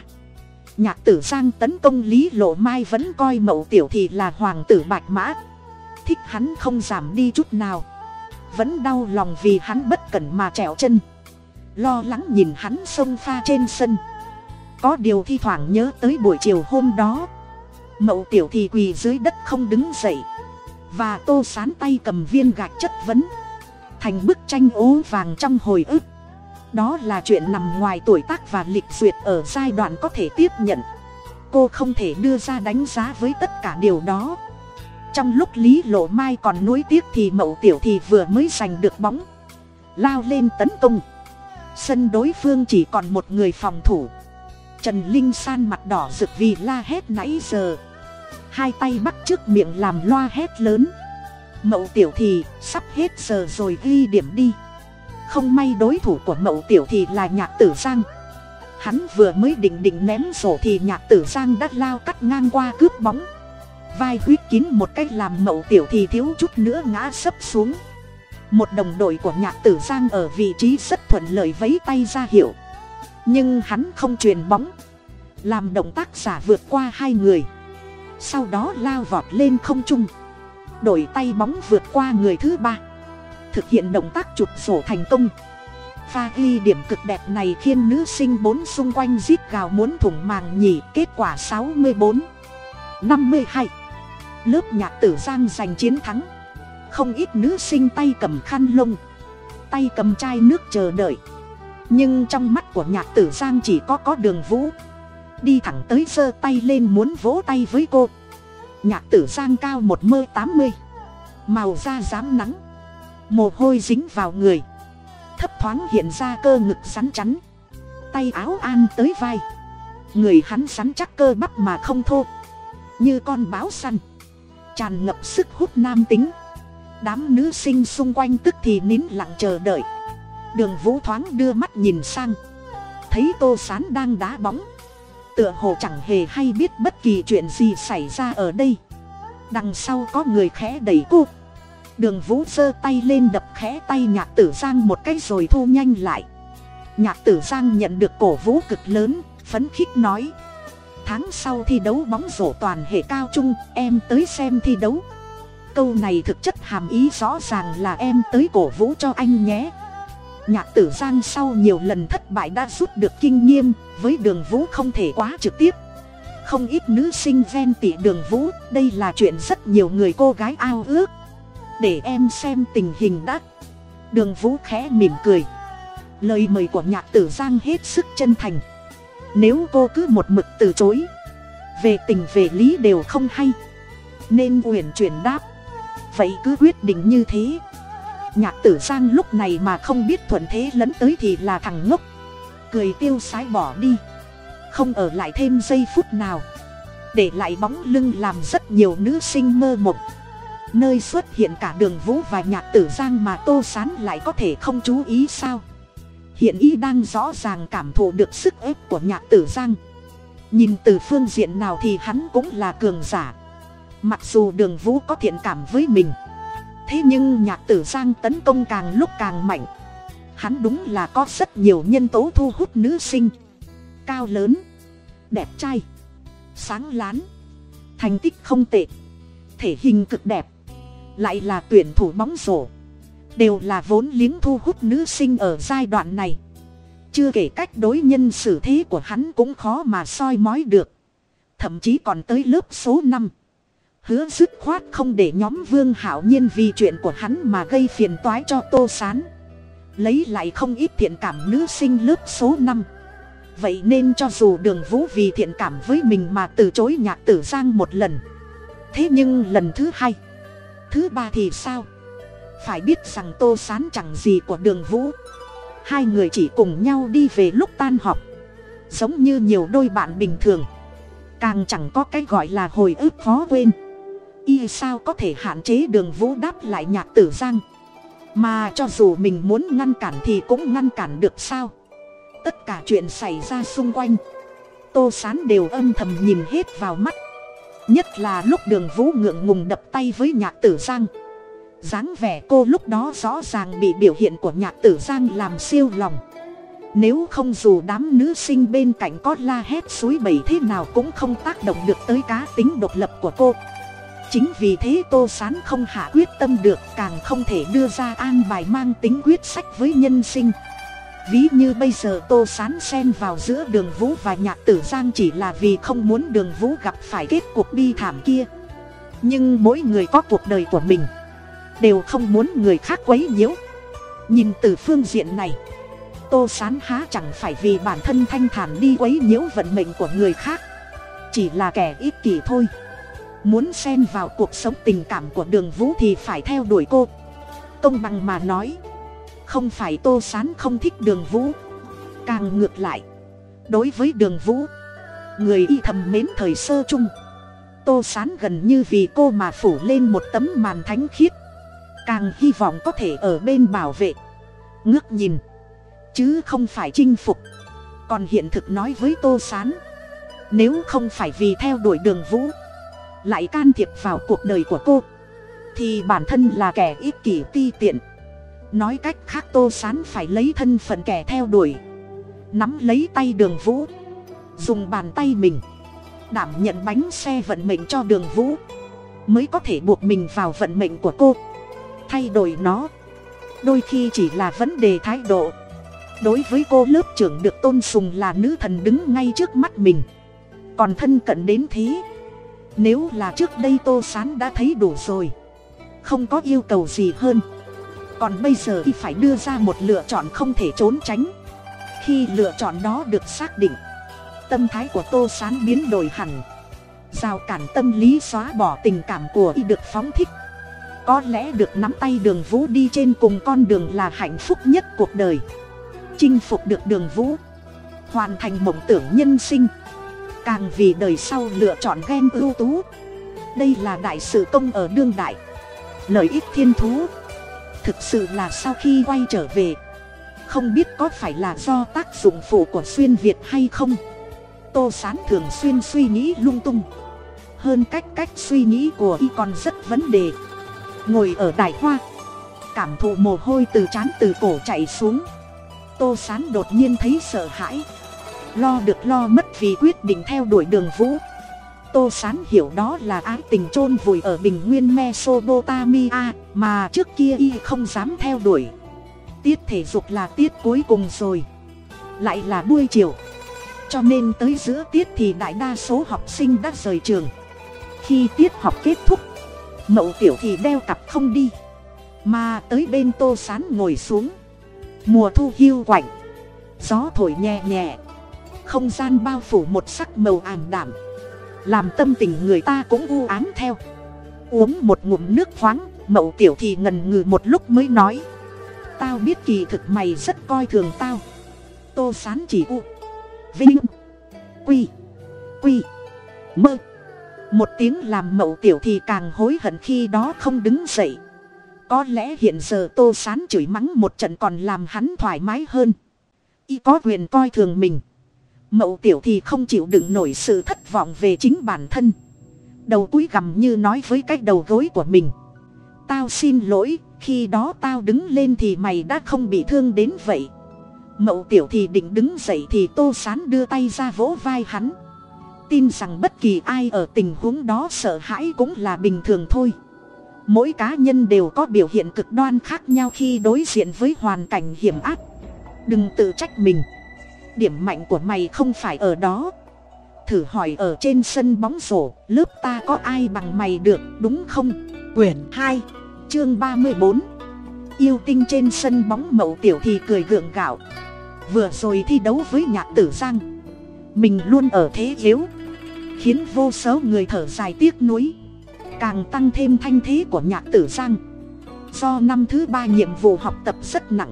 Nhạc tử giang tấn công lý lộ mai vẫn coi mậu tiểu thì là hoàng tử bạch mã. Thích hắn không giảm đi chút nào. Vẫn đau lòng vì hắn bất cẩn mà trèo chân. Lo lắng nhìn hắn xông pha trên sân. Có điều thi thoảng nhớ tới buổi chiều hôm đó, mậu tiểu thì quỳ dưới đất không đứng dậy và tô sán tay cầm viên gạch chất vấn. Thành bức tranh ố vàng trong hồi ức. Đó là chuyện nằm ngoài tuổi tác và lịch duyệt ở giai đoạn có thể tiếp nhận. Cô không thể đưa ra đánh giá với tất cả điều đó. Trong lúc lý lộ mai còn nuối tiếc thì mậu tiểu thì vừa mới giành được bóng. Lao lên tấn công. Sân đối phương chỉ còn một người phòng thủ. Trần linh san mặt đỏ rực vì la hét nãy giờ hai tay bắt trước miệng làm loa hét lớn. Mậu tiểu thì sắp hết giờ rồi ghi điểm đi. Không may đối thủ của mậu tiểu thì là nhạc tử giang. Hắn vừa mới định định ném rổ thì nhạc tử giang đã lao cắt ngang qua cướp bóng. Vai huyết kín một cách làm mậu tiểu thì thiếu chút nữa ngã sấp xuống. Một đồng đội của nhạc tử giang ở vị trí rất thuận lợi vấy tay ra hiệu. Nhưng hắn không truyền bóng. Làm động tác giả vượt qua hai người sau đó lao vọt lên không trung. Đổi tay bóng vượt qua người thứ ba. Thực hiện động tác chụp sổ thành công. Pha ghi điểm cực đẹp này khiến nữ sinh bốn xung quanh rít gào muốn thủng màng nhỉ. Kết quả sáu mươi bốn, năm mươi hai. Lớp nhạc tử giang giành chiến thắng. Không ít nữ sinh tay cầm khăn lông, tay cầm chai nước chờ đợi. Nhưng trong mắt của nhạc tử giang chỉ có có đường vũ đi thẳng tới giơ tay lên muốn vỗ tay với cô. Nhạc tử giang cao một mơ tám mươi. Màu da dám nắng. Mồ hôi dính vào người. Thấp thoáng hiện ra cơ ngực rắn chắn. Tay áo an tới vai. Người hắn rắn chắc cơ bắp mà không thô. Như con báo săn. Tràn ngập sức hút nam tính. Đám nữ sinh xung quanh tức thì nín lặng chờ đợi. Đường vũ thoáng đưa mắt nhìn sang. Thấy tô sán đang đá bóng tựa hồ chẳng hề hay biết bất kỳ chuyện gì xảy ra ở đây. Đằng sau có người khẽ đẩy cô. Đường vũ giơ tay lên đập khẽ tay nhạc tử giang một cái rồi thu nhanh lại. Nhạc tử giang nhận được cổ vũ cực lớn, phấn khích nói. Tháng sau thi đấu bóng rổ toàn hệ cao trung, em tới xem thi đấu. Câu này thực chất hàm ý rõ ràng là em tới cổ vũ cho anh nhé nhạc tử giang sau nhiều lần thất bại đã rút được kinh nghiệm, với đường vũ không thể quá trực tiếp. Không ít nữ sinh ven tỉ đường vũ, đây là chuyện rất nhiều người cô gái ao ước. Để em xem tình hình đã. Đường vũ khẽ mỉm cười. Lời mời của nhạc tử giang hết sức chân thành. Nếu cô cứ một mực từ chối, về tình về lý đều không hay. Nên uyển chuyển đáp. Vậy cứ quyết định như thế nhạc tử giang lúc này mà không biết thuận thế lẫn tới thì là thằng ngốc. Cười tiêu sái bỏ đi. Không ở lại thêm giây phút nào. Để lại bóng lưng làm rất nhiều nữ sinh mơ mộng. Nơi xuất hiện cả đường vũ và nhạc tử giang mà tô sán lại có thể không chú ý sao? Hiện y đang rõ ràng cảm thụ được sức ép của nhạc tử giang. Nhìn từ phương diện nào thì hắn cũng là cường giả. Mặc dù đường vũ có thiện cảm với mình thế nhưng nhạc tử giang tấn công càng lúc càng mạnh. Hắn đúng là có rất nhiều nhân tố thu hút nữ sinh. Cao lớn, đẹp trai, sáng lán, thành tích không tệ, thể hình cực đẹp, lại là tuyển thủ bóng rổ. Đều là vốn liếng thu hút nữ sinh ở giai đoạn này. Chưa kể cách đối nhân xử thế của hắn cũng khó mà soi mói được. Thậm chí còn tới lớp số năm hứa dứt khoát không để nhóm vương hảo nhiên vì chuyện của hắn mà gây phiền toái cho tô s á n lấy lại không ít thiện cảm nữ sinh lớp số năm. Vậy nên cho dù đường vũ vì thiện cảm với mình mà từ chối nhạc tử giang một lần. Thế nhưng lần thứ hai, thứ ba thì sao? Phải biết rằng tô s á n chẳng gì của đường vũ. Hai người chỉ cùng nhau đi về lúc tan họp. Giống như nhiều đôi bạn bình thường. Càng chẳng có cái gọi là hồi ức khó quên y sao có thể hạn chế đường vũ đáp lại nhạc tử giang? Mà cho dù mình muốn ngăn cản thì cũng ngăn cản được sao? Tất cả chuyện xảy ra xung quanh, tô sán đều âm thầm nhìn hết vào mắt. Nhất là lúc đường vũ ngượng ngùng đập tay với nhạc tử giang. Dáng vẻ cô lúc đó rõ ràng bị biểu hiện của nhạc tử giang làm siêu lòng. Nếu không dù đám nữ sinh bên cạnh có la hét suối bẩy thế nào cũng không tác động được tới cá tính độc lập của cô chính vì thế tô s á n không hạ quyết tâm được, càng không thể đưa ra an bài mang tính quyết sách với nhân sinh. Ví như bây giờ tô s á n xen vào giữa đường vũ và nhạc tử giang chỉ là vì không muốn đường vũ gặp phải kết cuộc bi thảm kia. Nhưng mỗi người có cuộc đời của mình, đều không muốn người khác quấy nhiễu. Nhìn từ phương diện này, tô sán há chẳng phải vì bản thân thanh thản đi quấy nhiễu vận mệnh của người khác, chỉ là kẻ ích kỷ thôi muốn xen vào cuộc sống tình cảm của đường vũ thì phải theo đuổi cô. Công bằng mà nói, không phải tô sán không thích đường vũ. Càng ngược lại, đối với đường vũ, người y thầm mến thời sơ chung. Tô sán gần như vì cô mà phủ lên một tấm màn thánh khiết. Càng hy vọng có thể ở bên bảo vệ, ngước nhìn, chứ không phải chinh phục. Còn hiện thực nói với tô sán, nếu không phải vì theo đuổi đường vũ lại can thiệp vào cuộc đời của cô, thì bản thân là kẻ ích kỷ ti tiện. Nói cách khác, tô sán phải lấy thân phận kẻ theo đuổi, nắm lấy tay đường vũ, dùng bàn tay mình đảm nhận bánh xe vận mệnh cho đường vũ, mới có thể buộc mình vào vận mệnh của cô. Thay đổi nó, đôi khi chỉ là vấn đề thái độ. Đối với cô, lớp trưởng được tôn sùng là nữ thần đứng ngay trước mắt mình, còn thân cận đến thế nếu là trước đây tô sán đã thấy đủ rồi, không có yêu cầu gì hơn. Còn bây giờ y phải đưa ra một lựa chọn không thể trốn tránh. Khi lựa chọn đó được xác định, tâm thái của tô sán biến đổi hẳn. Rào cản tâm lý xóa bỏ tình cảm của y được phóng thích. Có lẽ được nắm tay đường vũ đi trên cùng con đường là hạnh phúc nhất cuộc đời. Chinh phục được đường vũ, hoàn thành mộng tưởng nhân sinh càng vì đời sau lựa chọn ghen ưu tú. Đây là đại sự công ở đương đại. Lợi ích thiên thú. Thực sự là sau khi quay trở về, không biết có phải là do tác dụng phụ của xuyên việt hay không. Tô sán thường xuyên suy nghĩ lung tung. Hơn cách cách suy nghĩ của y còn rất vấn đề. Ngồi ở đài hoa, cảm thụ mồ hôi từ trán từ cổ chạy xuống. Tô sán đột nhiên thấy sợ hãi lo được lo mất vì quyết định theo đuổi đường vũ. Tô sán hiểu đó là ái tình chôn vùi ở bình nguyên mesopotamia, mà trước kia y không dám theo đuổi. Tiết thể dục là tiết cuối cùng rồi, lại là buổi chiều. Cho nên tới giữa tiết thì đại đa số học sinh đã rời trường. Khi tiết học kết thúc, mậu tiểu thì đeo cặp không đi, mà tới bên tô sán ngồi xuống. Mùa thu hiu quạnh, gió thổi nhẹ nhẹ không gian bao phủ một sắc màu ảm đạm. Làm tâm tình người ta cũng u ám theo. Uống một ngụm nước khoáng, mậu tiểu thì ngần ngừ một lúc mới nói. Tao biết kỳ thực mày rất coi thường tao. Tô sán chỉ u. Vinh. Quy. Quy. Mơ. Một tiếng làm mậu tiểu thì càng hối hận khi đó không đứng dậy. Có lẽ hiện giờ tô sán chửi mắng một trận còn làm hắn thoải mái hơn. Y có quyền coi thường mình mậu tiểu thì không chịu đựng nổi sự thất vọng về chính bản thân. Đầu cúi gằm như nói với cái đầu gối của mình. Tao xin lỗi, khi đó tao đứng lên thì mày đã không bị thương đến vậy. Mậu tiểu thì định đứng dậy thì tô sán đưa tay ra vỗ vai hắn. Tin rằng bất kỳ ai ở tình huống đó sợ hãi cũng là bình thường thôi. Mỗi cá nhân đều có biểu hiện cực đoan khác nhau khi đối diện với hoàn cảnh hiểm ác. Đừng tự trách mình điểm mạnh của mày không phải ở đó. Thử hỏi ở trên sân bóng rổ, lớp ta có ai bằng mày được, đúng không? Quyển hai, chương ba mươi bốn. Yêu tinh trên sân bóng mậu tiểu thì cười gượng gạo. Vừa rồi thi đấu với nhạc tử giang. Mình luôn ở thế yếu, khiến vô số người thở dài tiếc nuối. Càng tăng thêm thanh thế của nhạc tử giang. Do năm thứ ba nhiệm vụ học tập rất nặng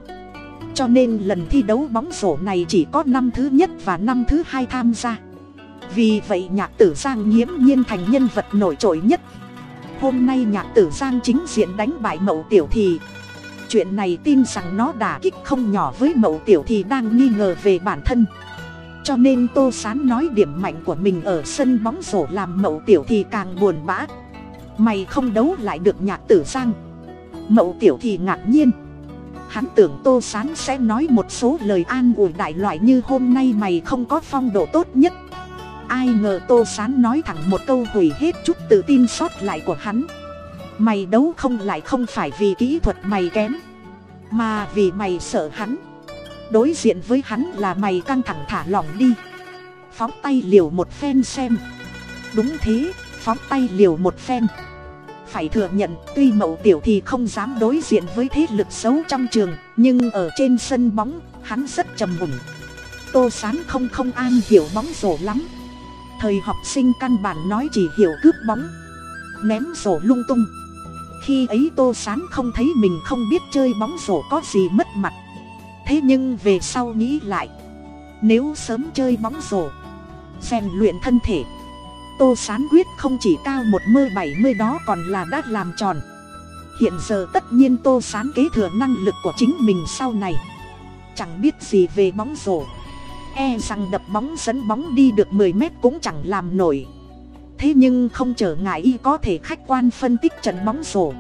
cho nên lần thi đấu bóng rổ này chỉ có năm thứ nhất và năm thứ hai tham gia. Vì vậy nhạc tử giang nghiễm nhiên thành nhân vật nổi trội nhất. Hôm nay nhạc tử giang chính diện đánh bại mậu tiểu thì. Chuyện này tin rằng nó đả kích không nhỏ với mậu tiểu thì đang nghi ngờ về bản thân. Cho nên tô sán nói điểm mạnh của mình ở sân bóng rổ làm mậu tiểu thì càng buồn bã. Mày không đấu lại được nhạc tử giang. Mậu tiểu thì ngạc nhiên hắn tưởng tô sán sẽ nói một số lời an ủi đại loại như hôm nay mày không có phong độ tốt nhất. Ai ngờ tô sán nói thẳng một câu hủy hết chút tự tin sót lại của hắn. Mày đấu không lại không phải vì kỹ thuật mày kém, mà vì mày sợ hắn. Đối diện với hắn là mày căng thẳng thả lỏng đi. Phóng tay liều một phen xem. Đúng thế, phóng tay liều một phen phải thừa nhận, tuy mậu tiểu thì không dám đối diện với thế lực xấu trong trường, nhưng ở trên sân bóng, hắn rất trầm mùng tô sán không không an hiểu bóng rổ lắm. Thời học sinh căn bản nói chỉ hiểu cướp bóng, ném rổ lung tung. Khi ấy tô sán không thấy mình không biết chơi bóng rổ có gì mất mặt. Thế nhưng về sau nghĩ lại, nếu sớm chơi bóng rổ, rèn luyện thân thể tô sán quyết không chỉ cao một mươi bảy mươi đó còn là đã làm tròn. Hiện giờ tất nhiên tô sán kế thừa năng lực của chính mình sau này. Chẳng biết gì về bóng rổ. E rằng đập bóng dẫn bóng đi được mười mét cũng chẳng làm nổi. Thế nhưng không trở ngại y có thể khách quan phân tích trận bóng rổ.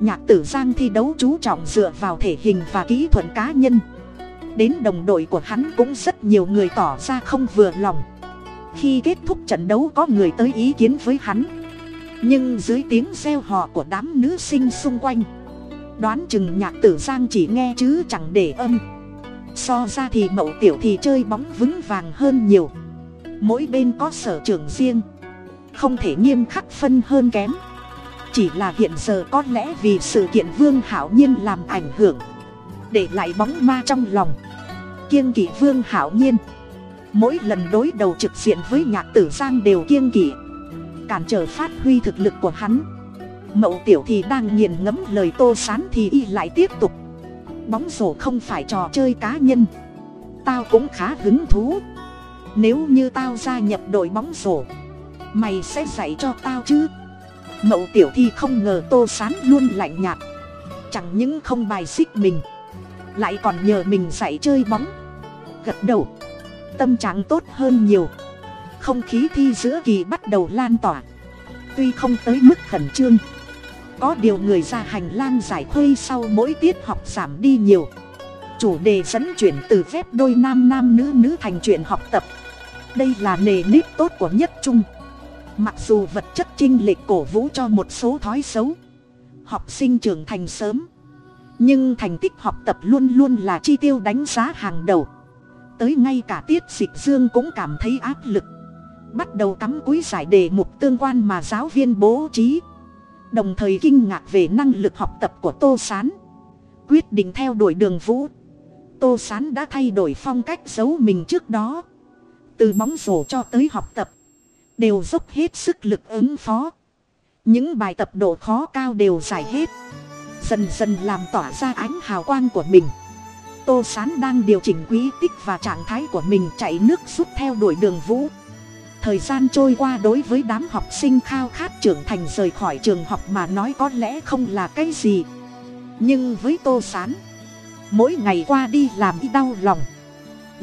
Nhạc tử giang thi đấu chú trọng dựa vào thể hình và kỹ thuật cá nhân. Đến đồng đội của hắn cũng rất nhiều người tỏ ra không vừa lòng khi kết thúc trận đấu có người tới ý kiến với hắn. Nhưng dưới tiếng reo hò của đám nữ sinh xung quanh, đoán chừng nhạc tử giang chỉ nghe chứ chẳng để âm. So ra thì mậu tiểu thì chơi bóng vững vàng hơn nhiều. Mỗi bên có sở trường riêng, không thể nghiêm khắc phân hơn kém. Chỉ là hiện giờ có lẽ vì sự kiện vương hảo nhiên làm ảnh hưởng, để lại bóng ma trong lòng. Kiêng kỵ vương hảo nhiên mỗi lần đối đầu trực diện với nhạc tử giang đều kiêng kỵ. Cản trở phát huy thực lực của hắn. Mậu tiểu thì đang nghiền ngẫm lời tô sán thì y lại tiếp tục. Bóng rổ không phải trò chơi cá nhân. Tao cũng khá hứng thú. Nếu như tao gia nhập đội bóng rổ, mày sẽ dạy cho tao chứ? Mậu tiểu thi không ngờ tô sán luôn lạnh nhạt. Chẳng những không bài xích mình, lại còn nhờ mình dạy chơi bóng. Gật đầu tâm trạng tốt hơn nhiều. Không khí thi giữa kỳ bắt đầu lan tỏa. Tuy không tới mức khẩn trương, có điều người ra hành lang giải khuây sau mỗi tiết học giảm đi nhiều. Chủ đề dẫn chuyển từ phép đôi nam nam nữ nữ thành chuyện học tập. Đây là nề nếp tốt của nhất trung. Mặc dù vật chất chinh lệch cổ vũ cho một số thói xấu, học sinh trưởng thành sớm, nhưng thành tích học tập luôn luôn là chi tiêu đánh giá hàng đầu tới ngay cả tiết dịch dương cũng cảm thấy áp lực. Bắt đầu cắm cúi giải đề mục tương quan mà giáo viên bố trí. Đồng thời kinh ngạc về năng lực học tập của tô s á n quyết định theo đuổi đường vũ. Tô s á n đã thay đổi phong cách giấu mình trước đó. Từ bóng rổ cho tới học tập. Đều dốc hết sức lực ứng phó. Những bài tập độ khó cao đều giải hết. Dần dần làm tỏa ra ánh hào quang của mình tô s á n đang điều chỉnh quý tích và trạng thái của mình chạy nước rút theo đuổi đường vũ. Thời gian trôi qua đối với đám học sinh khao khát trưởng thành rời khỏi trường học mà nói có lẽ không là cái gì. Nhưng với tô s á n mỗi ngày qua đi làm y đau lòng,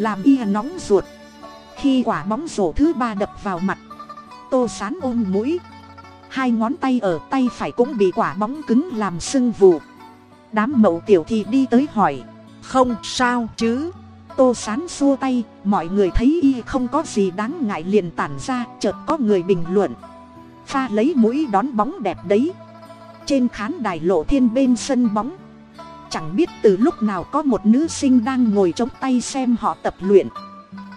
làm y nóng ruột. Khi quả bóng rổ thứ ba đập vào mặt, tô s á n ôm mũi. Hai ngón tay ở tay phải cũng bị quả bóng cứng làm sưng vù. Đám mậu tiểu thì đi tới hỏi không sao chứ. Tô sán xua tay, mọi người thấy y không có gì đáng ngại liền tản ra, chợt có người bình luận. Pha lấy mũi đón bóng đẹp đấy. Trên khán đài lộ thiên bên sân bóng. Chẳng biết từ lúc nào có một nữ sinh đang ngồi chống tay xem họ tập luyện.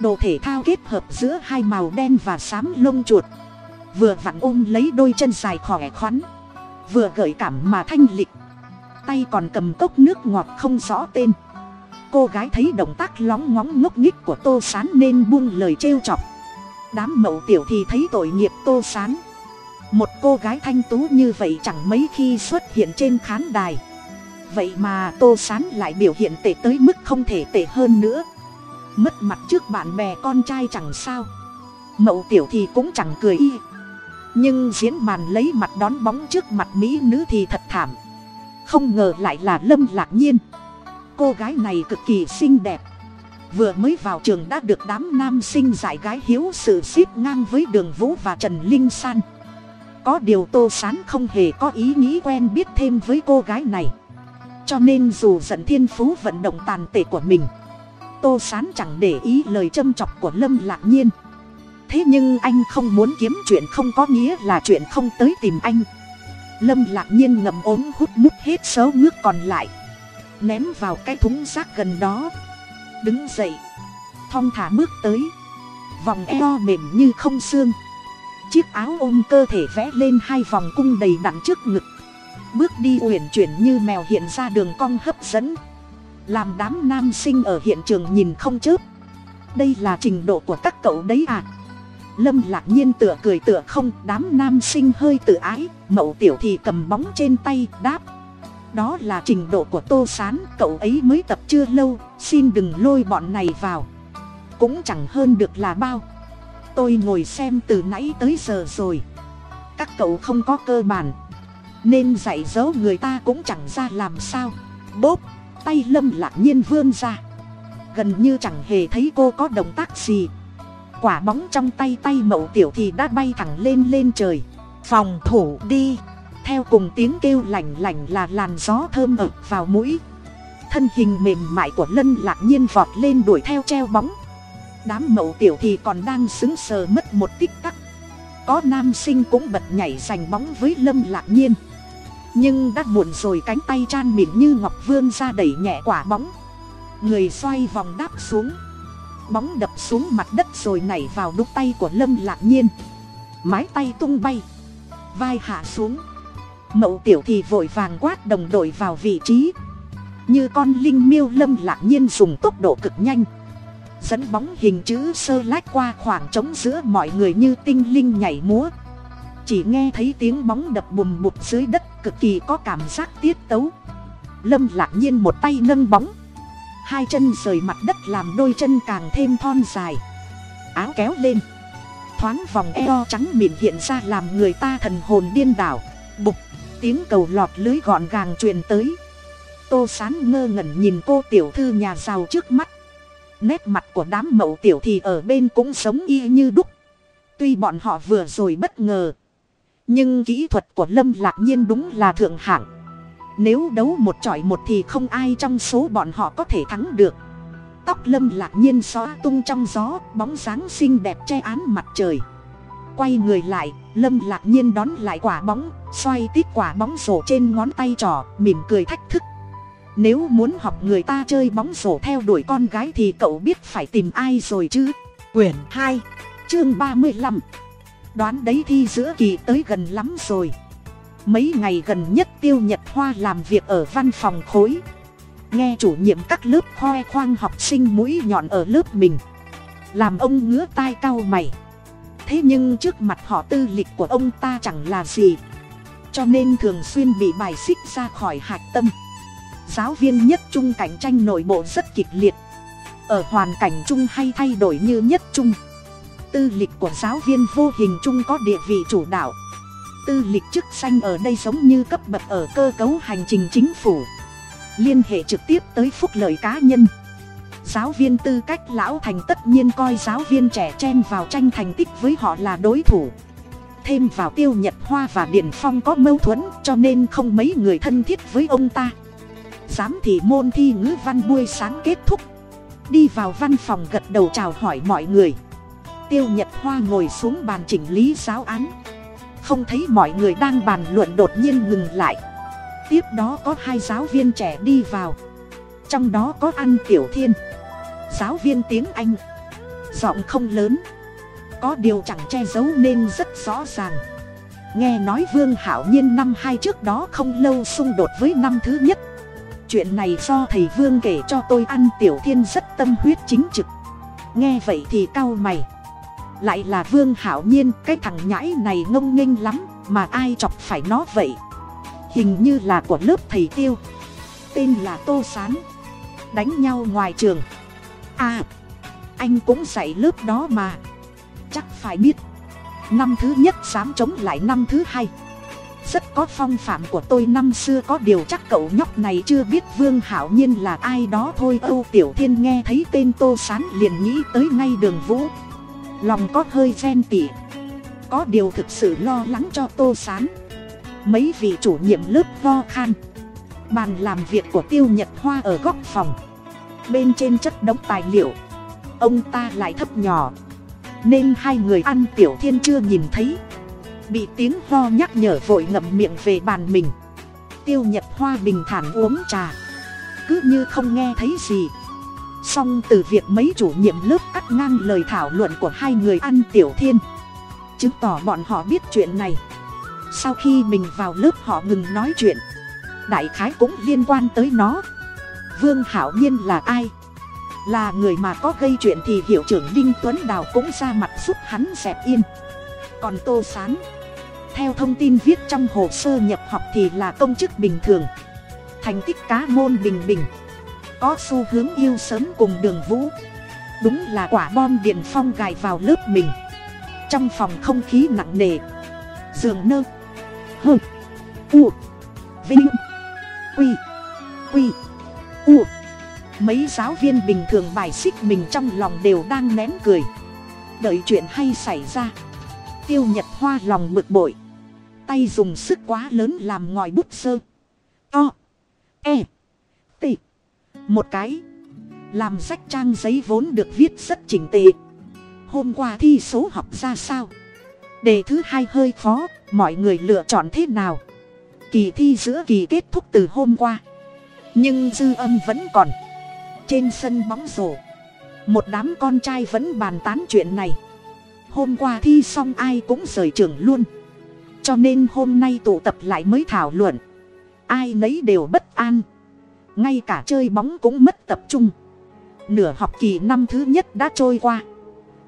Đồ thể thao kết hợp giữa hai màu đen và xám lông chuột. Vừa vặn ôm lấy đôi chân dài khỏe khoắn. Vừa gợi cảm mà thanh lịch. Tay còn cầm cốc nước ngọt không rõ tên cô gái thấy động tác lóng ngóng ngốc nghích của tô s á n nên buông lời trêu chọc. Đám mậu tiểu thì thấy tội nghiệp tô s á n một cô gái thanh tú như vậy chẳng mấy khi xuất hiện trên khán đài. Vậy mà tô s á n lại biểu hiện tệ tới mức không thể tệ hơn nữa. Mất mặt trước bạn bè con trai chẳng sao. Mậu tiểu thì cũng chẳng cười y. Nhưng diễn màn lấy mặt đón bóng trước mặt mỹ nữ thì thật thảm. Không ngờ lại là lâm lạc nhiên cô gái này cực kỳ xinh đẹp. Vừa mới vào trường đã được đám nam sinh giải gái hiếu sự xếp ngang với đường vũ và trần linh san. Có điều tô s á n không hề có ý nghĩ quen biết thêm với cô gái này. Cho nên dù giận thiên phú vận động tàn tệ của mình, tô s á n chẳng để ý lời châm chọc của lâm lạc nhiên. Thế nhưng anh không muốn kiếm chuyện không có nghĩa là chuyện không tới tìm anh. Lâm lạc nhiên ngậm ốm hút mút hết số nước còn lại ném vào cái thúng rác gần đó. Đứng dậy, thong thả bước tới. Vòng eo mềm như không xương. Chiếc áo ôm cơ thể vẽ lên hai vòng cung đầy đặn trước ngực. Bước đi uyển chuyển như mèo hiện ra đường cong hấp dẫn. Làm đám nam sinh ở hiện trường nhìn không chớp. Đây là trình độ của các cậu đấy à? Lâm lạc nhiên tựa cười tựa không, đám nam sinh hơi tự ái, mậu tiểu thì cầm bóng trên tay, đáp đó là trình độ của tô s á n cậu ấy mới tập chưa lâu, xin đừng lôi bọn này vào. Cũng chẳng hơn được là bao. Tôi ngồi xem từ nãy tới giờ rồi. Các cậu không có cơ bản. Nên dạy dỗ người ta cũng chẳng ra làm sao. Bốp, tay lâm lạc nhiên vươn ra. Gần như chẳng hề thấy cô có động tác gì. Quả bóng trong tay tay mậu tiểu thì đã bay thẳng lên lên trời. Phòng thủ đi theo cùng tiếng kêu lành lành là làn gió thơm ập vào mũi. Thân hình mềm mại của lân lạc nhiên vọt lên đuổi theo treo bóng. Đám mậu tiểu thì còn đang xứng sờ mất một tích tắc. Có nam sinh cũng bật nhảy giành bóng với lâm lạc nhiên. Nhưng đã muộn rồi cánh tay chan mịn như ngọc vương ra đẩy nhẹ quả bóng. Người xoay vòng đáp xuống. Bóng đập xuống mặt đất rồi nảy vào đúc tay của lâm lạc nhiên. Mái tay tung bay. Vai hạ xuống mậu tiểu thì vội vàng quát đồng đội vào vị trí. Như con linh miêu lâm lạc nhiên dùng tốc độ cực nhanh. Dẫn bóng hình chữ sơ lách qua khoảng trống giữa mọi người như tinh linh nhảy múa. Chỉ nghe thấy tiếng bóng đập bùm bụt dưới đất cực kỳ có cảm giác tiết tấu. Lâm lạc nhiên một tay nâng bóng. Hai chân rời mặt đất làm đôi chân càng thêm thon dài. Áo kéo lên. Thoáng vòng eo trắng mịn hiện ra làm người ta thần hồn điên đảo. Bục tiếng cầu lọt lưới gọn gàng truyền tới. Tô sán ngơ ngẩn nhìn cô tiểu thư nhà giàu trước mắt. Nét mặt của đám mậu tiểu thì ở bên cũng sống y như đúc. Tuy bọn họ vừa rồi bất ngờ, nhưng kỹ thuật của lâm lạc nhiên đúng là thượng hạng. Nếu đấu một chọi một thì không ai trong số bọn họ có thể thắng được. Tóc lâm lạc nhiên xóa tung trong gió, bóng dáng xinh đẹp che án mặt trời quay người lại, lâm lạc nhiên đón lại quả bóng, xoay tít quả bóng rổ trên ngón tay trỏ mỉm cười thách thức. Nếu muốn học người ta chơi bóng rổ theo đuổi con gái thì cậu biết phải tìm ai rồi chứ? Quyển hai, chương ba mươi lăm. Đoán đấy thi giữa kỳ tới gần lắm rồi. Mấy ngày gần nhất tiêu nhật hoa làm việc ở văn phòng khối. Nghe chủ nhiệm các lớp khoe khoang học sinh mũi nhọn ở lớp mình. Làm ông ngứa tai cau mày thế nhưng trước mặt họ tư lịch của ông ta chẳng là gì. Cho nên thường xuyên bị bài xích ra khỏi hạch tâm. Giáo viên nhất trung cạnh tranh nội bộ rất kịch liệt. Ở hoàn cảnh chung hay thay đổi như nhất trung, tư lịch của giáo viên vô hình chung có địa vị chủ đạo. Tư lịch chức danh ở đây giống như cấp bậc ở cơ cấu hành trình chính phủ. Liên hệ trực tiếp tới phúc lợi cá nhân giáo viên tư cách lão thành tất nhiên coi giáo viên trẻ chen vào tranh thành tích với họ là đối thủ. Thêm vào tiêu nhật hoa và điền phong có mâu thuẫn, cho nên không mấy người thân thiết với ông ta. Giám thị môn thi ngữ văn buổi sáng kết thúc. Đi vào văn phòng gật đầu chào hỏi mọi người. Tiêu nhật hoa ngồi xuống bàn chỉnh lý giáo án. Không thấy mọi người đang bàn luận đột nhiên ngừng lại. Tiếp đó có hai giáo viên trẻ đi vào trong đó có ăn tiểu thiên. Giáo viên tiếng anh. Giọng không lớn. Có điều chẳng che giấu nên rất rõ ràng. Nghe nói vương hảo nhiên năm hai trước đó không lâu xung đột với năm thứ nhất. Chuyện này do thầy vương kể cho tôi. Ăn tiểu thiên rất tâm huyết chính trực. Nghe vậy thì cau mày. Lại là vương hảo nhiên, cái thằng nhãi này ngông nghênh lắm, mà ai chọc phải nó vậy? Hình như là của lớp thầy tiêu. Tên là tô s á n đánh nhau ngoài trường. À anh cũng dạy lớp đó mà. Chắc phải biết. Năm thứ nhất dám chống lại năm thứ hai. Rất có phong phạm của tôi năm xưa có điều chắc cậu nhóc này chưa biết vương hảo nhiên là ai đó thôi. Âu tiểu thiên nghe thấy tên tô sán liền nghĩ tới ngay đường vũ. Lòng có hơi ghen tỉ có điều thực sự lo lắng cho tô sán. Mấy vị chủ nhiệm lớp vo khan bàn làm việc của tiêu nhật hoa ở góc phòng. Bên trên chất đống tài liệu. Ông ta lại thấp nhỏ. Nên hai người ăn tiểu thiên chưa nhìn thấy. Bị tiếng ho nhắc nhở vội ngậm miệng về bàn mình. Tiêu nhật hoa bình thản uống trà. Cứ như không nghe thấy gì. Song từ việc mấy chủ nhiệm lớp cắt ngang lời thảo luận của hai người ăn tiểu thiên. Chứng tỏ bọn họ biết chuyện này. Sau khi mình vào lớp họ ngừng nói chuyện đại khái cũng liên quan tới nó. Vương hảo nhiên là ai? Là người mà có gây chuyện thì hiệu trưởng đinh tuấn đào cũng ra mặt giúp hắn dẹp yên. Còn tô s á n theo thông tin viết trong hồ sơ nhập học thì là công chức bình thường. Thành tích cá môn bình bình, có xu hướng yêu sớm cùng đường vũ. Đúng là quả bom điện phong gài vào lớp mình. Trong phòng không khí nặng nề. Giường nơ. Hơ u. Vinh quy. Quy. U. Mấy giáo viên bình thường bài xích mình trong lòng đều đang nén cười. Đợi chuyện hay xảy ra. Tiêu nhật hoa lòng bực bội. Tay dùng sức quá lớn làm ngòi bút sơ. To. E. T. Một cái. Làm sách trang giấy vốn được viết rất chỉnh tề. Hôm qua thi số học ra sao? Đề thứ hai hơi khó, mọi người lựa chọn thế nào? Kỳ thi giữa kỳ kết thúc từ hôm qua. Nhưng dư âm vẫn còn. Trên sân bóng rổ, một đám con trai vẫn bàn tán chuyện này. Hôm qua thi xong ai cũng rời trường luôn. Cho nên hôm nay tụ tập lại mới thảo luận. Ai nấy đều bất an. Ngay cả chơi bóng cũng mất tập trung. Nửa học kỳ năm thứ nhất đã trôi qua.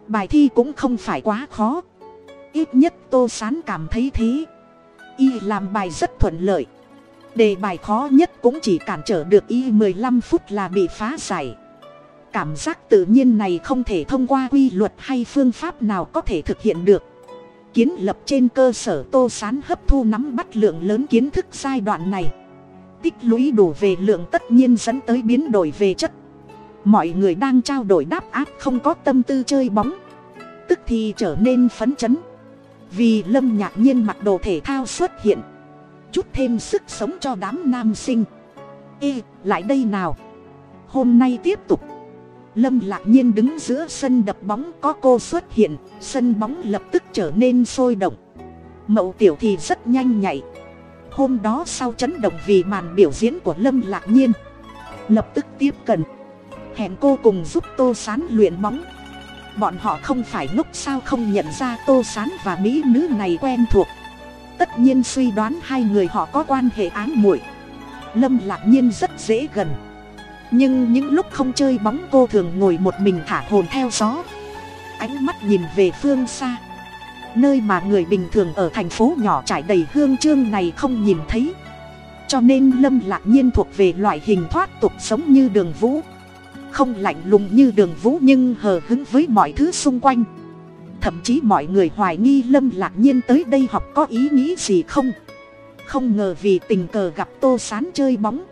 Bài thi cũng không phải quá khó. Ít nhất tô sán cảm thấy thế y làm bài rất thuận lợi. Đề bài khó nhất cũng chỉ cản trở được y mười lăm phút là bị phá giải. Cảm giác tự nhiên này không thể thông qua quy luật hay phương pháp nào có thể thực hiện được. Kiến lập trên cơ sở tô sán hấp thu nắm bắt lượng lớn kiến thức giai đoạn này. Tích lũy đủ về lượng tất nhiên dẫn tới biến đổi về chất. Mọi người đang trao đổi đáp áp không có tâm tư chơi bóng. Tức thì trở nên phấn chấn vì lâm nhạc nhiên mặc đồ thể thao xuất hiện. Chút thêm sức sống cho đám nam sinh. Ê, lại đây nào. Hôm nay tiếp tục. Lâm lạc nhiên đứng giữa sân đập bóng có cô xuất hiện, sân bóng lập tức trở nên sôi động. Mậu tiểu thì rất nhanh nhạy hôm đó sau chấn động vì màn biểu diễn của lâm lạc nhiên, lập tức tiếp cận. Hẹn cô cùng giúp tô sán luyện bóng bọn họ không phải ngốc sao không nhận ra tô sán và mỹ nữ này quen thuộc. Tất nhiên suy đoán hai người họ có quan hệ ám muội. Lâm lạc nhiên rất dễ gần. Nhưng những lúc không chơi bóng cô thường ngồi một mình thả hồn theo gió. Ánh mắt nhìn về phương xa. Nơi mà người bình thường ở thành phố nhỏ trải đầy hương trương này không nhìn thấy. Cho nên lâm lạc nhiên thuộc về loại hình thoát tục sống như đường vũ không lạnh lùng như đường vũ nhưng hờ hứng với mọi thứ xung quanh. Thậm chí mọi người hoài nghi lâm lạc nhiên tới đây học có ý nghĩ gì không? Không ngờ vì tình cờ gặp tô sán chơi bóng,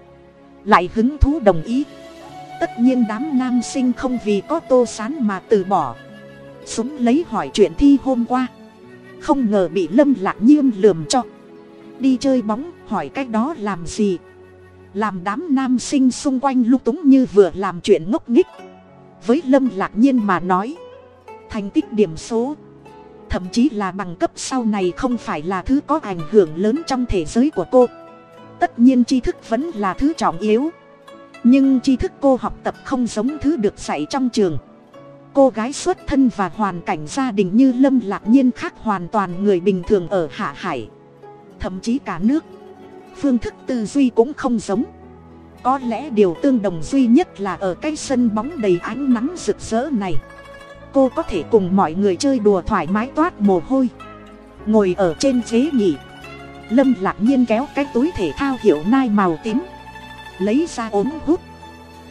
lại hứng thú đồng ý. Tất nhiên đám nam sinh không vì có tô sán mà từ bỏ. Súng lấy hỏi chuyện thi hôm qua. Không ngờ bị lâm lạc nhiên lườm cho. Đi chơi bóng, hỏi cách đó làm gì? Làm đám nam sinh xung quanh lung túng như vừa làm chuyện ngốc nghích với lâm lạc nhiên mà nói, thành tích điểm số, thậm chí là bằng cấp sau này không phải là thứ có ảnh hưởng lớn trong thế giới của cô. Tất nhiên tri thức vẫn là thứ trọng yếu, nhưng tri thức cô học tập không giống thứ được dạy trong trường. Cô gái xuất thân và hoàn cảnh gia đình như lâm lạc nhiên khác hoàn toàn người bình thường ở hạ hải, thậm chí cả nước phương thức tư duy cũng không giống. Có lẽ điều tương đồng duy nhất là ở cái sân bóng đầy ánh nắng rực rỡ này. Cô có thể cùng mọi người chơi đùa thoải mái toát mồ hôi. Ngồi ở trên ghế nghỉ. Lâm lạc nhiên kéo cái túi thể thao hiệu nai màu tím. Lấy ra ốm hút.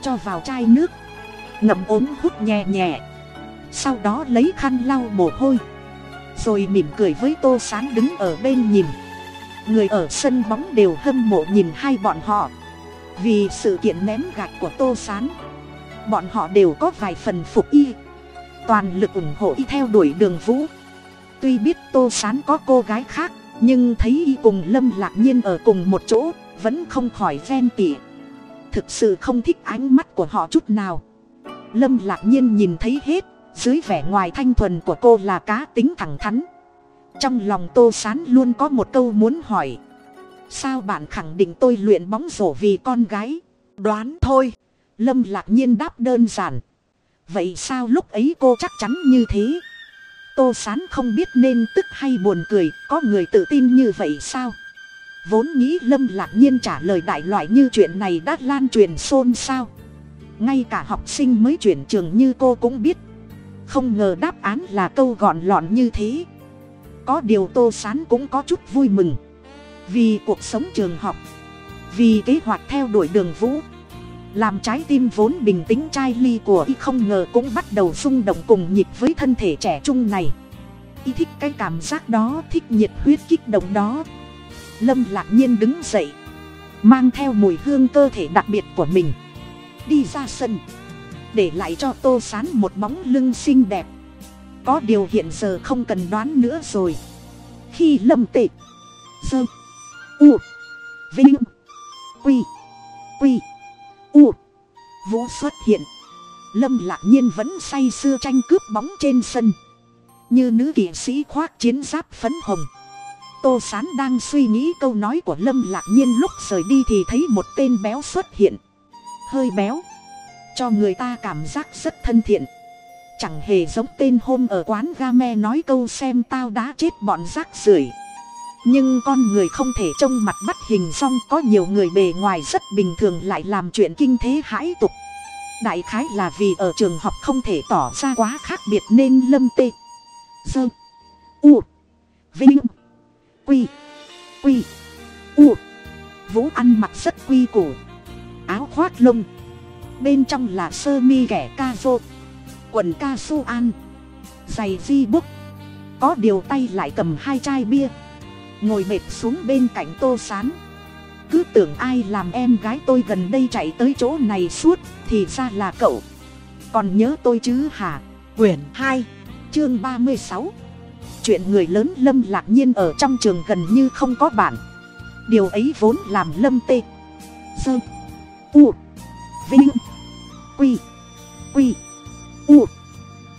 Cho vào chai nước. Ngậm ốm hút nhẹ nhẹ. Sau đó lấy khăn lau mồ hôi. Rồi mỉm cười với tô sán đứng ở bên nhìn người ở sân bóng đều hâm mộ nhìn hai bọn họ. Vì sự kiện ném gạch của tô s á n bọn họ đều có vài phần phục y. Toàn lực ủng hộ y theo đuổi đường vũ. Tuy biết tô s á n có cô gái khác, nhưng thấy y cùng lâm lạc nhiên ở cùng một chỗ, vẫn không khỏi ven tỉ. Thực sự không thích ánh mắt của họ chút nào. Lâm lạc nhiên nhìn thấy hết, dưới vẻ ngoài thanh thuần của cô là cá tính thẳng thắn trong lòng tô s á n luôn có một câu muốn hỏi. Sao bạn khẳng định tôi luyện bóng rổ vì con gái? Đoán thôi. Lâm lạc nhiên đáp đơn giản. Vậy sao lúc ấy cô chắc chắn như thế? Tô sán không biết nên tức hay buồn cười, có người tự tin như vậy sao? Vốn nghĩ lâm lạc nhiên trả lời đại loại như chuyện này đã lan truyền xôn xao. Ngay cả học sinh mới chuyển trường như cô cũng biết. Không ngờ đáp án là câu gọn lọn như thế có điều tô sán cũng có chút vui mừng. Vì cuộc sống trường học, vì kế hoạch theo đuổi đường vũ, làm trái tim vốn bình tĩnh chai ly của y không ngờ cũng bắt đầu rung động cùng nhịp với thân thể trẻ trung này. Y thích cái cảm giác đó, thích nhiệt huyết kích động đó. Lâm lạc nhiên đứng dậy, mang theo mùi hương cơ thể đặc biệt của mình, đi ra sân, để lại cho tô sán một bóng lưng xinh đẹp có điều hiện giờ không cần đoán nữa rồi. Khi lâm tệ, dơ, u, vinh, quy quy, u, vũ xuất hiện. Lâm lạc nhiên vẫn say sưa tranh cướp bóng trên sân. Như nữ kỵ sĩ khoác chiến giáp phấn hồng. Tô sán đang suy nghĩ câu nói của lâm lạc nhiên lúc rời đi thì thấy một tên béo xuất hiện. Hơi béo. Cho người ta cảm giác rất thân thiện chẳng hề giống tên hôm ở quán ga me nói câu xem tao đã chết bọn rác rưởi. Nhưng con người không thể trông mặt bắt hình xong có nhiều người bề ngoài rất bình thường lại làm chuyện kinh thế hãi tục. Đại khái là vì ở trường học không thể tỏ ra quá khác biệt nên lâm tê, dơ, u, vinh, quy quy, u. Vũ ăn mặc rất quy củ, áo khoác lông. Bên trong là sơ mi kẻ ca rô quần ca su an. Giày di búc. Có điều tay lại cầm hai chai bia. Ngồi mệt xuống bên cạnh tô sán. Cứ tưởng ai làm em gái tôi gần đây chạy tới chỗ này suốt, thì ra là cậu. Còn nhớ tôi chứ hả? Quyển hai, chương ba mươi sáu. Chuyện người lớn lâm lạc nhiên ở trong trường gần như không có bản điều ấy vốn làm lâm tê. Dơ u. Vinh. Quy. Quy u.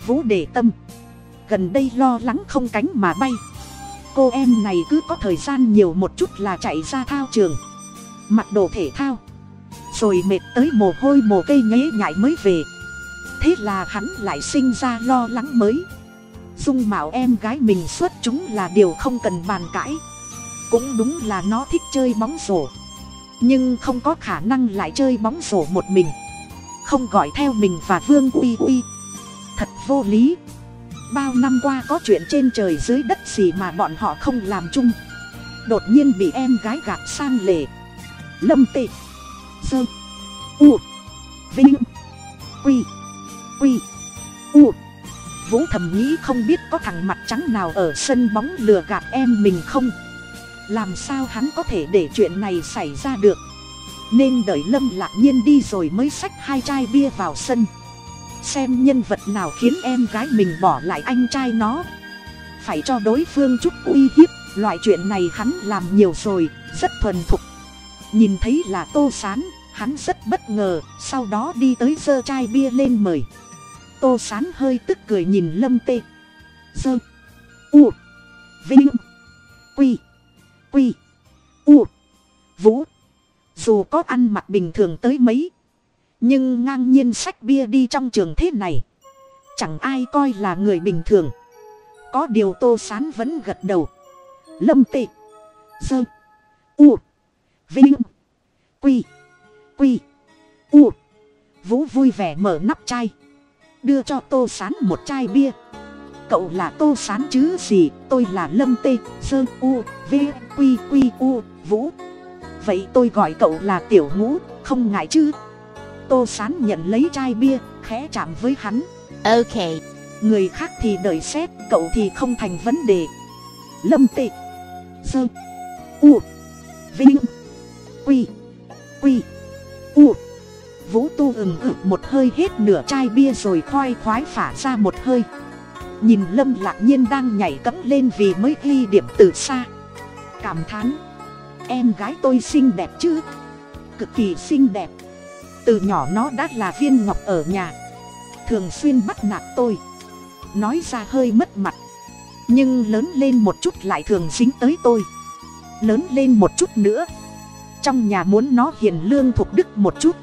Vũ để tâm. Gần đây lo lắng không cánh mà bay. Cô em này cứ có thời gian nhiều một chút là chạy ra thao trường. Mặc đồ thể thao. Rồi mệt tới mồ hôi mồ cây nhế nhại mới về. Thế là hắn lại sinh ra lo lắng mới. Dung mạo em gái mình xuất chúng là điều không cần bàn cãi. Cũng đúng là nó thích chơi bóng rổ. Nhưng không có khả năng lại chơi bóng rổ một mình. Không gọi theo mình và vương uy uy thật vô lý. Bao năm qua có chuyện trên trời dưới đất gì mà bọn họ không làm chung? Đột nhiên bị em gái gạt sang lề. Lâm tị, sơ, u, vinh, quy quy, u. Vũ thầm nghĩ không biết có thằng mặt trắng nào ở sân bóng lừa gạt em mình không? Làm sao hắn có thể để chuyện này xảy ra được? Nên đợi lâm lạc nhiên đi rồi mới xách hai chai bia vào sân xem nhân vật nào khiến em gái mình bỏ lại anh trai nó. Phải cho đối phương chút uy hiếp, loại chuyện này hắn làm nhiều rồi, rất thuần thục. Nhìn thấy là tô sán, hắn rất bất ngờ, sau đó đi tới giơ chai bia lên mời. Tô sán hơi tức cười nhìn lâm tê. Dơ, u, vinh, quy quy, u, vũ. Dù có ăn mặc bình thường tới mấy nhưng ngang nhiên sách bia đi trong trường thế này. Chẳng ai coi là người bình thường. Có điều tô sán vẫn gật đầu. Lâm tị, dơ, u, vinh, quy quy, u. Vũ vui vẻ mở nắp chai. Đưa cho tô sán một chai bia. Cậu là tô sán chứ gì? Tôi là lâm tê sơ u v quy quy, u, vũ. Vậy tôi gọi cậu là tiểu ngũ, không ngại chứ? Tô sán nhận lấy chai bia khẽ chạm với hắn. Ok. Người khác thì đợi xét cậu thì không thành vấn đề. Lâm tê sơ. U. Vinh. Quy. Quy. U. Vũ tu ừng ực một hơi hết nửa chai bia rồi khoai khoái phả ra một hơi. Nhìn lâm lạc nhiên đang nhảy cẫng lên vì mới ghi điểm từ xa. Cảm thán. Em gái tôi xinh đẹp chứ? Cực kỳ xinh đẹp từ nhỏ nó đã là viên ngọc ở nhà. Thường xuyên bắt nạt tôi. Nói ra hơi mất mặt. Nhưng lớn lên một chút lại thường dính tới tôi. Lớn lên một chút nữa. Trong nhà muốn nó hiền lương thuộc đức một chút.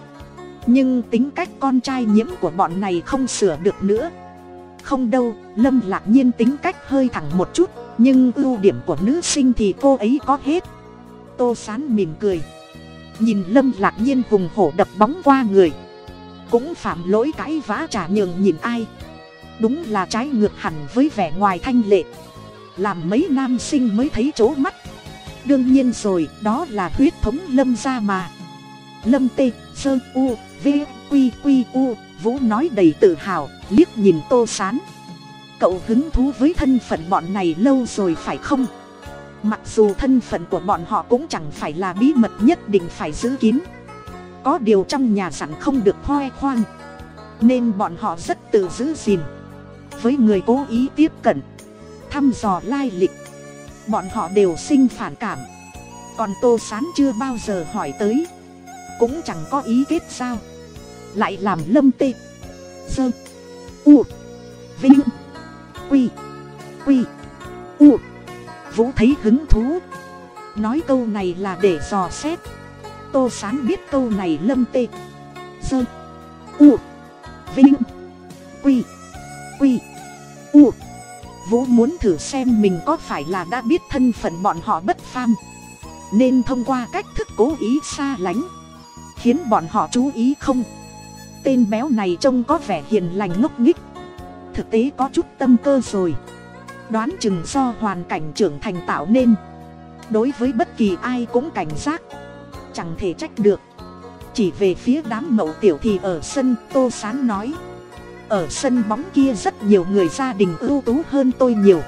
Nhưng tính cách con trai nhiễm của bọn này không sửa được nữa. Không đâu, lâm lạc nhiên tính cách hơi thẳng một chút. Nhưng ưu điểm của nữ sinh thì cô ấy có hết. Tô sán mỉm cười nhìn lâm lạc nhiên hùng hổ đập bóng qua người. Cũng phạm lỗi cãi vã trả nhường nhìn ai. Đúng là trái ngược hẳn với vẻ ngoài thanh lệ. Làm mấy nam sinh mới thấy chỗ mắt. Đương nhiên rồi, đó là huyết thống lâm ra mà. Lâm tê, sơ, u, v, q q, u, vũ nói đầy tự hào, liếc nhìn tô sán. Cậu hứng thú với thân phận bọn này lâu rồi phải không? Mặc dù thân phận của bọn họ cũng chẳng phải là bí mật nhất định phải giữ kín. Có điều trong nhà sẵn không được hoe khoang nên bọn họ rất tự giữ gìn. Với người cố ý tiếp cận, thăm dò lai lịch, bọn họ đều sinh phản cảm. Còn tô sán chưa bao giờ hỏi tới. Cũng chẳng có ý kết sao lại làm lâm tê, sơ, u, vinh, quy quy, u vũ thấy hứng thú. Nói câu này là để dò xét. Tô sán biết câu này lâm tê. Dơ. U. Vinh. Quy. Quy. U. Vũ muốn thử xem mình có phải là đã biết thân phận bọn họ bất pham. Nên thông qua cách thức cố ý xa lánh, khiến bọn họ chú ý không. Tên béo này trông có vẻ hiền lành ngốc nghích thực tế có chút tâm cơ rồi đoán chừng do hoàn cảnh trưởng thành tạo nên. Đối với bất kỳ ai cũng cảnh giác. Chẳng thể trách được. Chỉ về phía đám mậu tiểu thì ở sân tô sán nói. Ở sân bóng kia rất nhiều người gia đình ưu tú hơn tôi nhiều.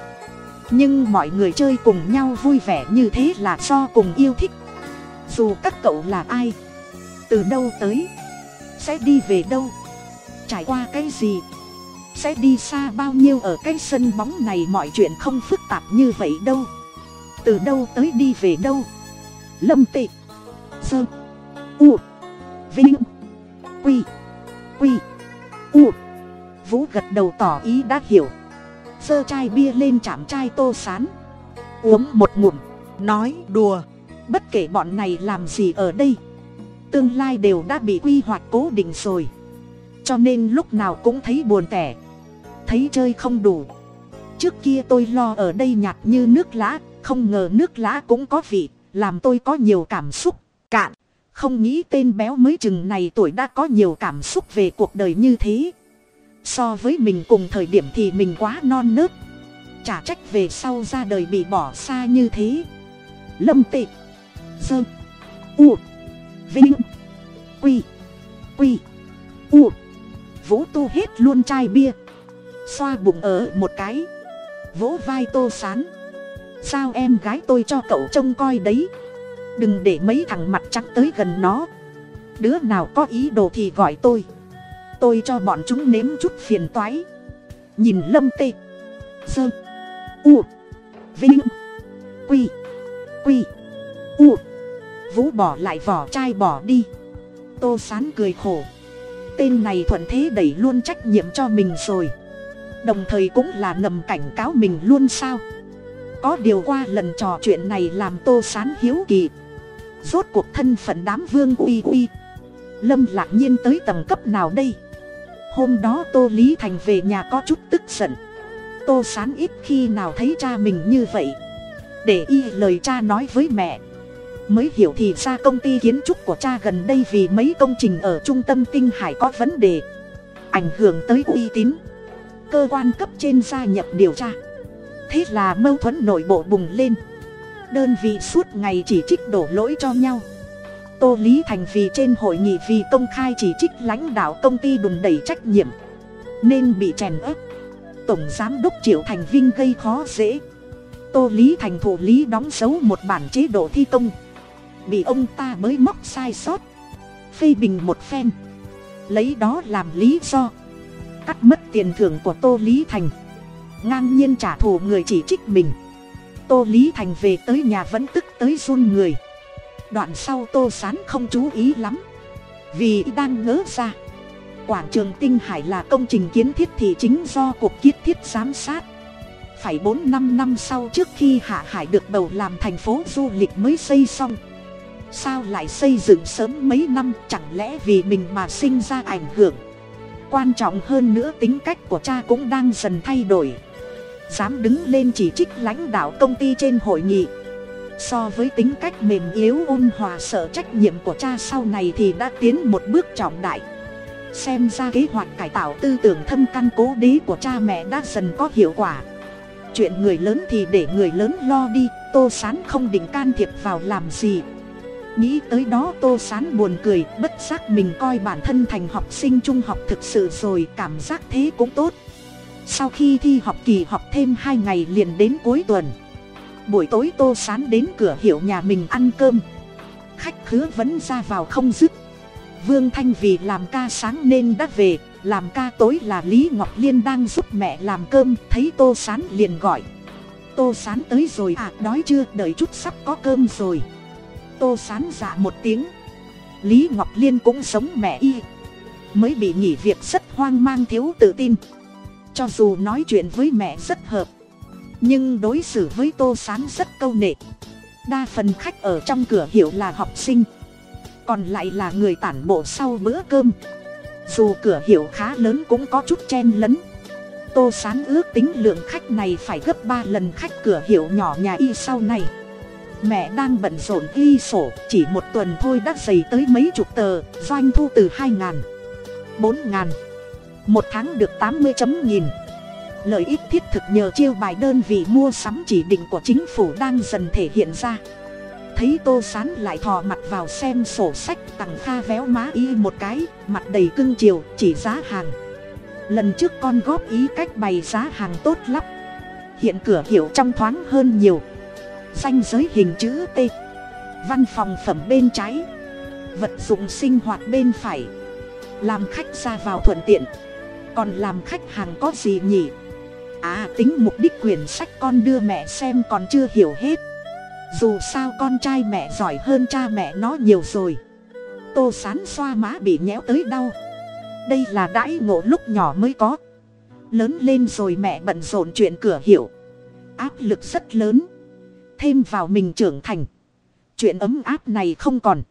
Nhưng mọi người chơi cùng nhau vui vẻ như thế là do cùng yêu thích. Dù các cậu là ai? Từ đâu tới? Sẽ đi về đâu? Trải qua cái gì? Sẽ đi xa bao nhiêu ở cái sân bóng này, mọi chuyện không phức tạp như vậy đâu. Từ đâu tới đi về đâu? Lâm tị, sơ, u, vinh, quy quy, u. Vũ gật đầu tỏ ý đã hiểu. Sơ chai bia lên chạm chai tô sán. Uống một ngụm, nói đùa. Bất kể bọn này làm gì ở đây, tương lai đều đã bị quy hoạch cố định rồi. Cho nên lúc nào cũng thấy buồn tẻ thấy chơi không đủ. Trước kia tôi lo ở đây nhạt như nước lã, không ngờ nước lã cũng có vị, làm tôi có nhiều cảm xúc, cạn. Không nghĩ tên béo mới chừng này tuổi đã có nhiều cảm xúc về cuộc đời như thế. So với mình cùng thời điểm thì mình quá non nớt. Chả trách về sau ra đời bị bỏ xa như thế. Lâm tị sơ u, vinh, quy quy, u. Vũ tu hết luôn chai bia xoa bụng ở một cái. Vỗ vai tô sán. Sao em gái tôi cho cậu trông coi đấy? Đừng để mấy thằng mặt trắng tới gần nó. Đứa nào có ý đồ thì gọi tôi. Tôi cho bọn chúng nếm chút phiền toái. Nhìn lâm tê. Sơ. U. Vinh. Quy. Quy. U. Vũ bỏ lại vỏ chai bỏ đi. Tô sán cười khổ. Tên này thuận thế đẩy luôn trách nhiệm cho mình rồi đồng thời cũng là ngầm cảnh cáo mình luôn sao? Có điều qua lần trò chuyện này làm tô sán hiếu kỳ. Rốt cuộc thân phận đám vương uy uy. Lâm lạc nhiên tới tầng cấp nào đây? Hôm đó tô lý thành về nhà có chút tức giận. Tô sán ít khi nào thấy cha mình như vậy? Để y lời cha nói với mẹ. Mới hiểu thì ra công ty kiến trúc của cha gần đây vì mấy công trình ở trung tâm kinh hải có vấn đề. Ảnh hưởng tới uy tín cơ quan cấp trên gia nhập điều tra. Thế là mâu thuẫn nội bộ bùng lên. Đơn vị suốt ngày chỉ trích đổ lỗi cho nhau. Tô lý thành vì trên hội nghị vì công khai chỉ trích lãnh đạo công ty đùn đẩy trách nhiệm, nên bị chèn ép. Tổng giám đốc triệu thành vinh gây khó dễ. Tô lý thành thủ lý đóng dấu một bản chế độ thi công. Bị ông ta mới móc sai sót. Phê bình một phen. Lấy đó làm lý do cắt mất tiền thưởng của tô lý thành. Ngang nhiên trả thù người chỉ trích mình. Tô lý thành về tới nhà vẫn tức tới run người. Đoạn sau tô sán không chú ý lắm. Vì đang ngỡ ra. Quảng trường tinh hải là công trình kiến thiết thị chính do cuộc kiến thiết giám sát. Phải bốn năm năm sau trước khi hạ hải được bầu làm thành phố du lịch mới xây xong. Sao lại xây dựng sớm mấy năm, chẳng lẽ vì mình mà sinh ra ảnh hưởng? Quan trọng hơn nữa tính cách của cha cũng đang dần thay đổi. Dám đứng lên chỉ trích lãnh đạo công ty trên hội nghị. So với tính cách mềm yếu ôn hòa sợ trách nhiệm của cha sau này thì đã tiến một bước trọng đại. Xem ra kế hoạch cải tạo tư tưởng thâm căn cố đế của cha mẹ đã dần có hiệu quả. Chuyện người lớn thì để người lớn lo đi, tô sán không định can thiệp vào làm gì nghĩ tới đó tô sán buồn cười, bất giác mình coi bản thân thành học sinh trung học thực sự rồi, cảm giác thế cũng tốt. Sau khi thi học kỳ học thêm hai ngày liền đến cuối tuần. Buổi tối tô sán đến cửa hiệu nhà mình ăn cơm. Khách khứa vẫn ra vào không dứt. Vương thanh vì làm ca sáng nên đã về, làm ca tối là lý ngọc liên đang giúp mẹ làm cơm, thấy tô sán liền gọi. Tô sán tới rồi à đói chưa? Đợi chút sắp có cơm rồi tô sán dạ một tiếng. Lý ngọc liên cũng sống mẹ y. Mới bị nghỉ việc rất hoang mang thiếu tự tin. Cho dù nói chuyện với mẹ rất hợp. Nhưng đối xử với tô sán rất câu nệ. Đa phần khách ở trong cửa hiệu là học sinh. Còn lại là người tản bộ sau bữa cơm. Dù cửa hiệu khá lớn cũng có chút chen lấn. Tô sán ước tính lượng khách này phải gấp ba lần khách cửa hiệu nhỏ nhà y sau này mẹ đang bận rộn ghi sổ, chỉ một tuần thôi đã dày tới mấy chục tờ, doanh thu từ hai ngàn, bốn ngàn. Một tháng được tám mươi chấm nghìn. Lợi ích thiết thực nhờ chiêu bài đơn vị mua sắm chỉ định của chính phủ đang dần thể hiện ra. Thấy tô sán lại thò mặt vào xem sổ sách, tặng kha véo má y một cái, mặt đầy cưng chiều, chỉ giá hàng. Lần trước con góp ý cách bày giá hàng tốt lắm. Hiện cửa hiệu trong thoáng hơn nhiều danh giới hình chữ t. Văn phòng phẩm bên trái. Vật dụng sinh hoạt bên phải. Làm khách ra vào thuận tiện. Còn làm khách hàng có gì nhỉ? À tính mục đích quyển sách con đưa mẹ xem còn chưa hiểu hết. Dù sao con trai mẹ giỏi hơn cha mẹ nó nhiều rồi. Tô sán xoa má bị nhéo tới đau. Đây là đãi ngộ lúc nhỏ mới có. Lớn lên rồi mẹ bận rộn chuyện cửa hiệu. Áp lực rất lớn thêm vào mình trưởng thành. Chuyện ấm áp này không còn.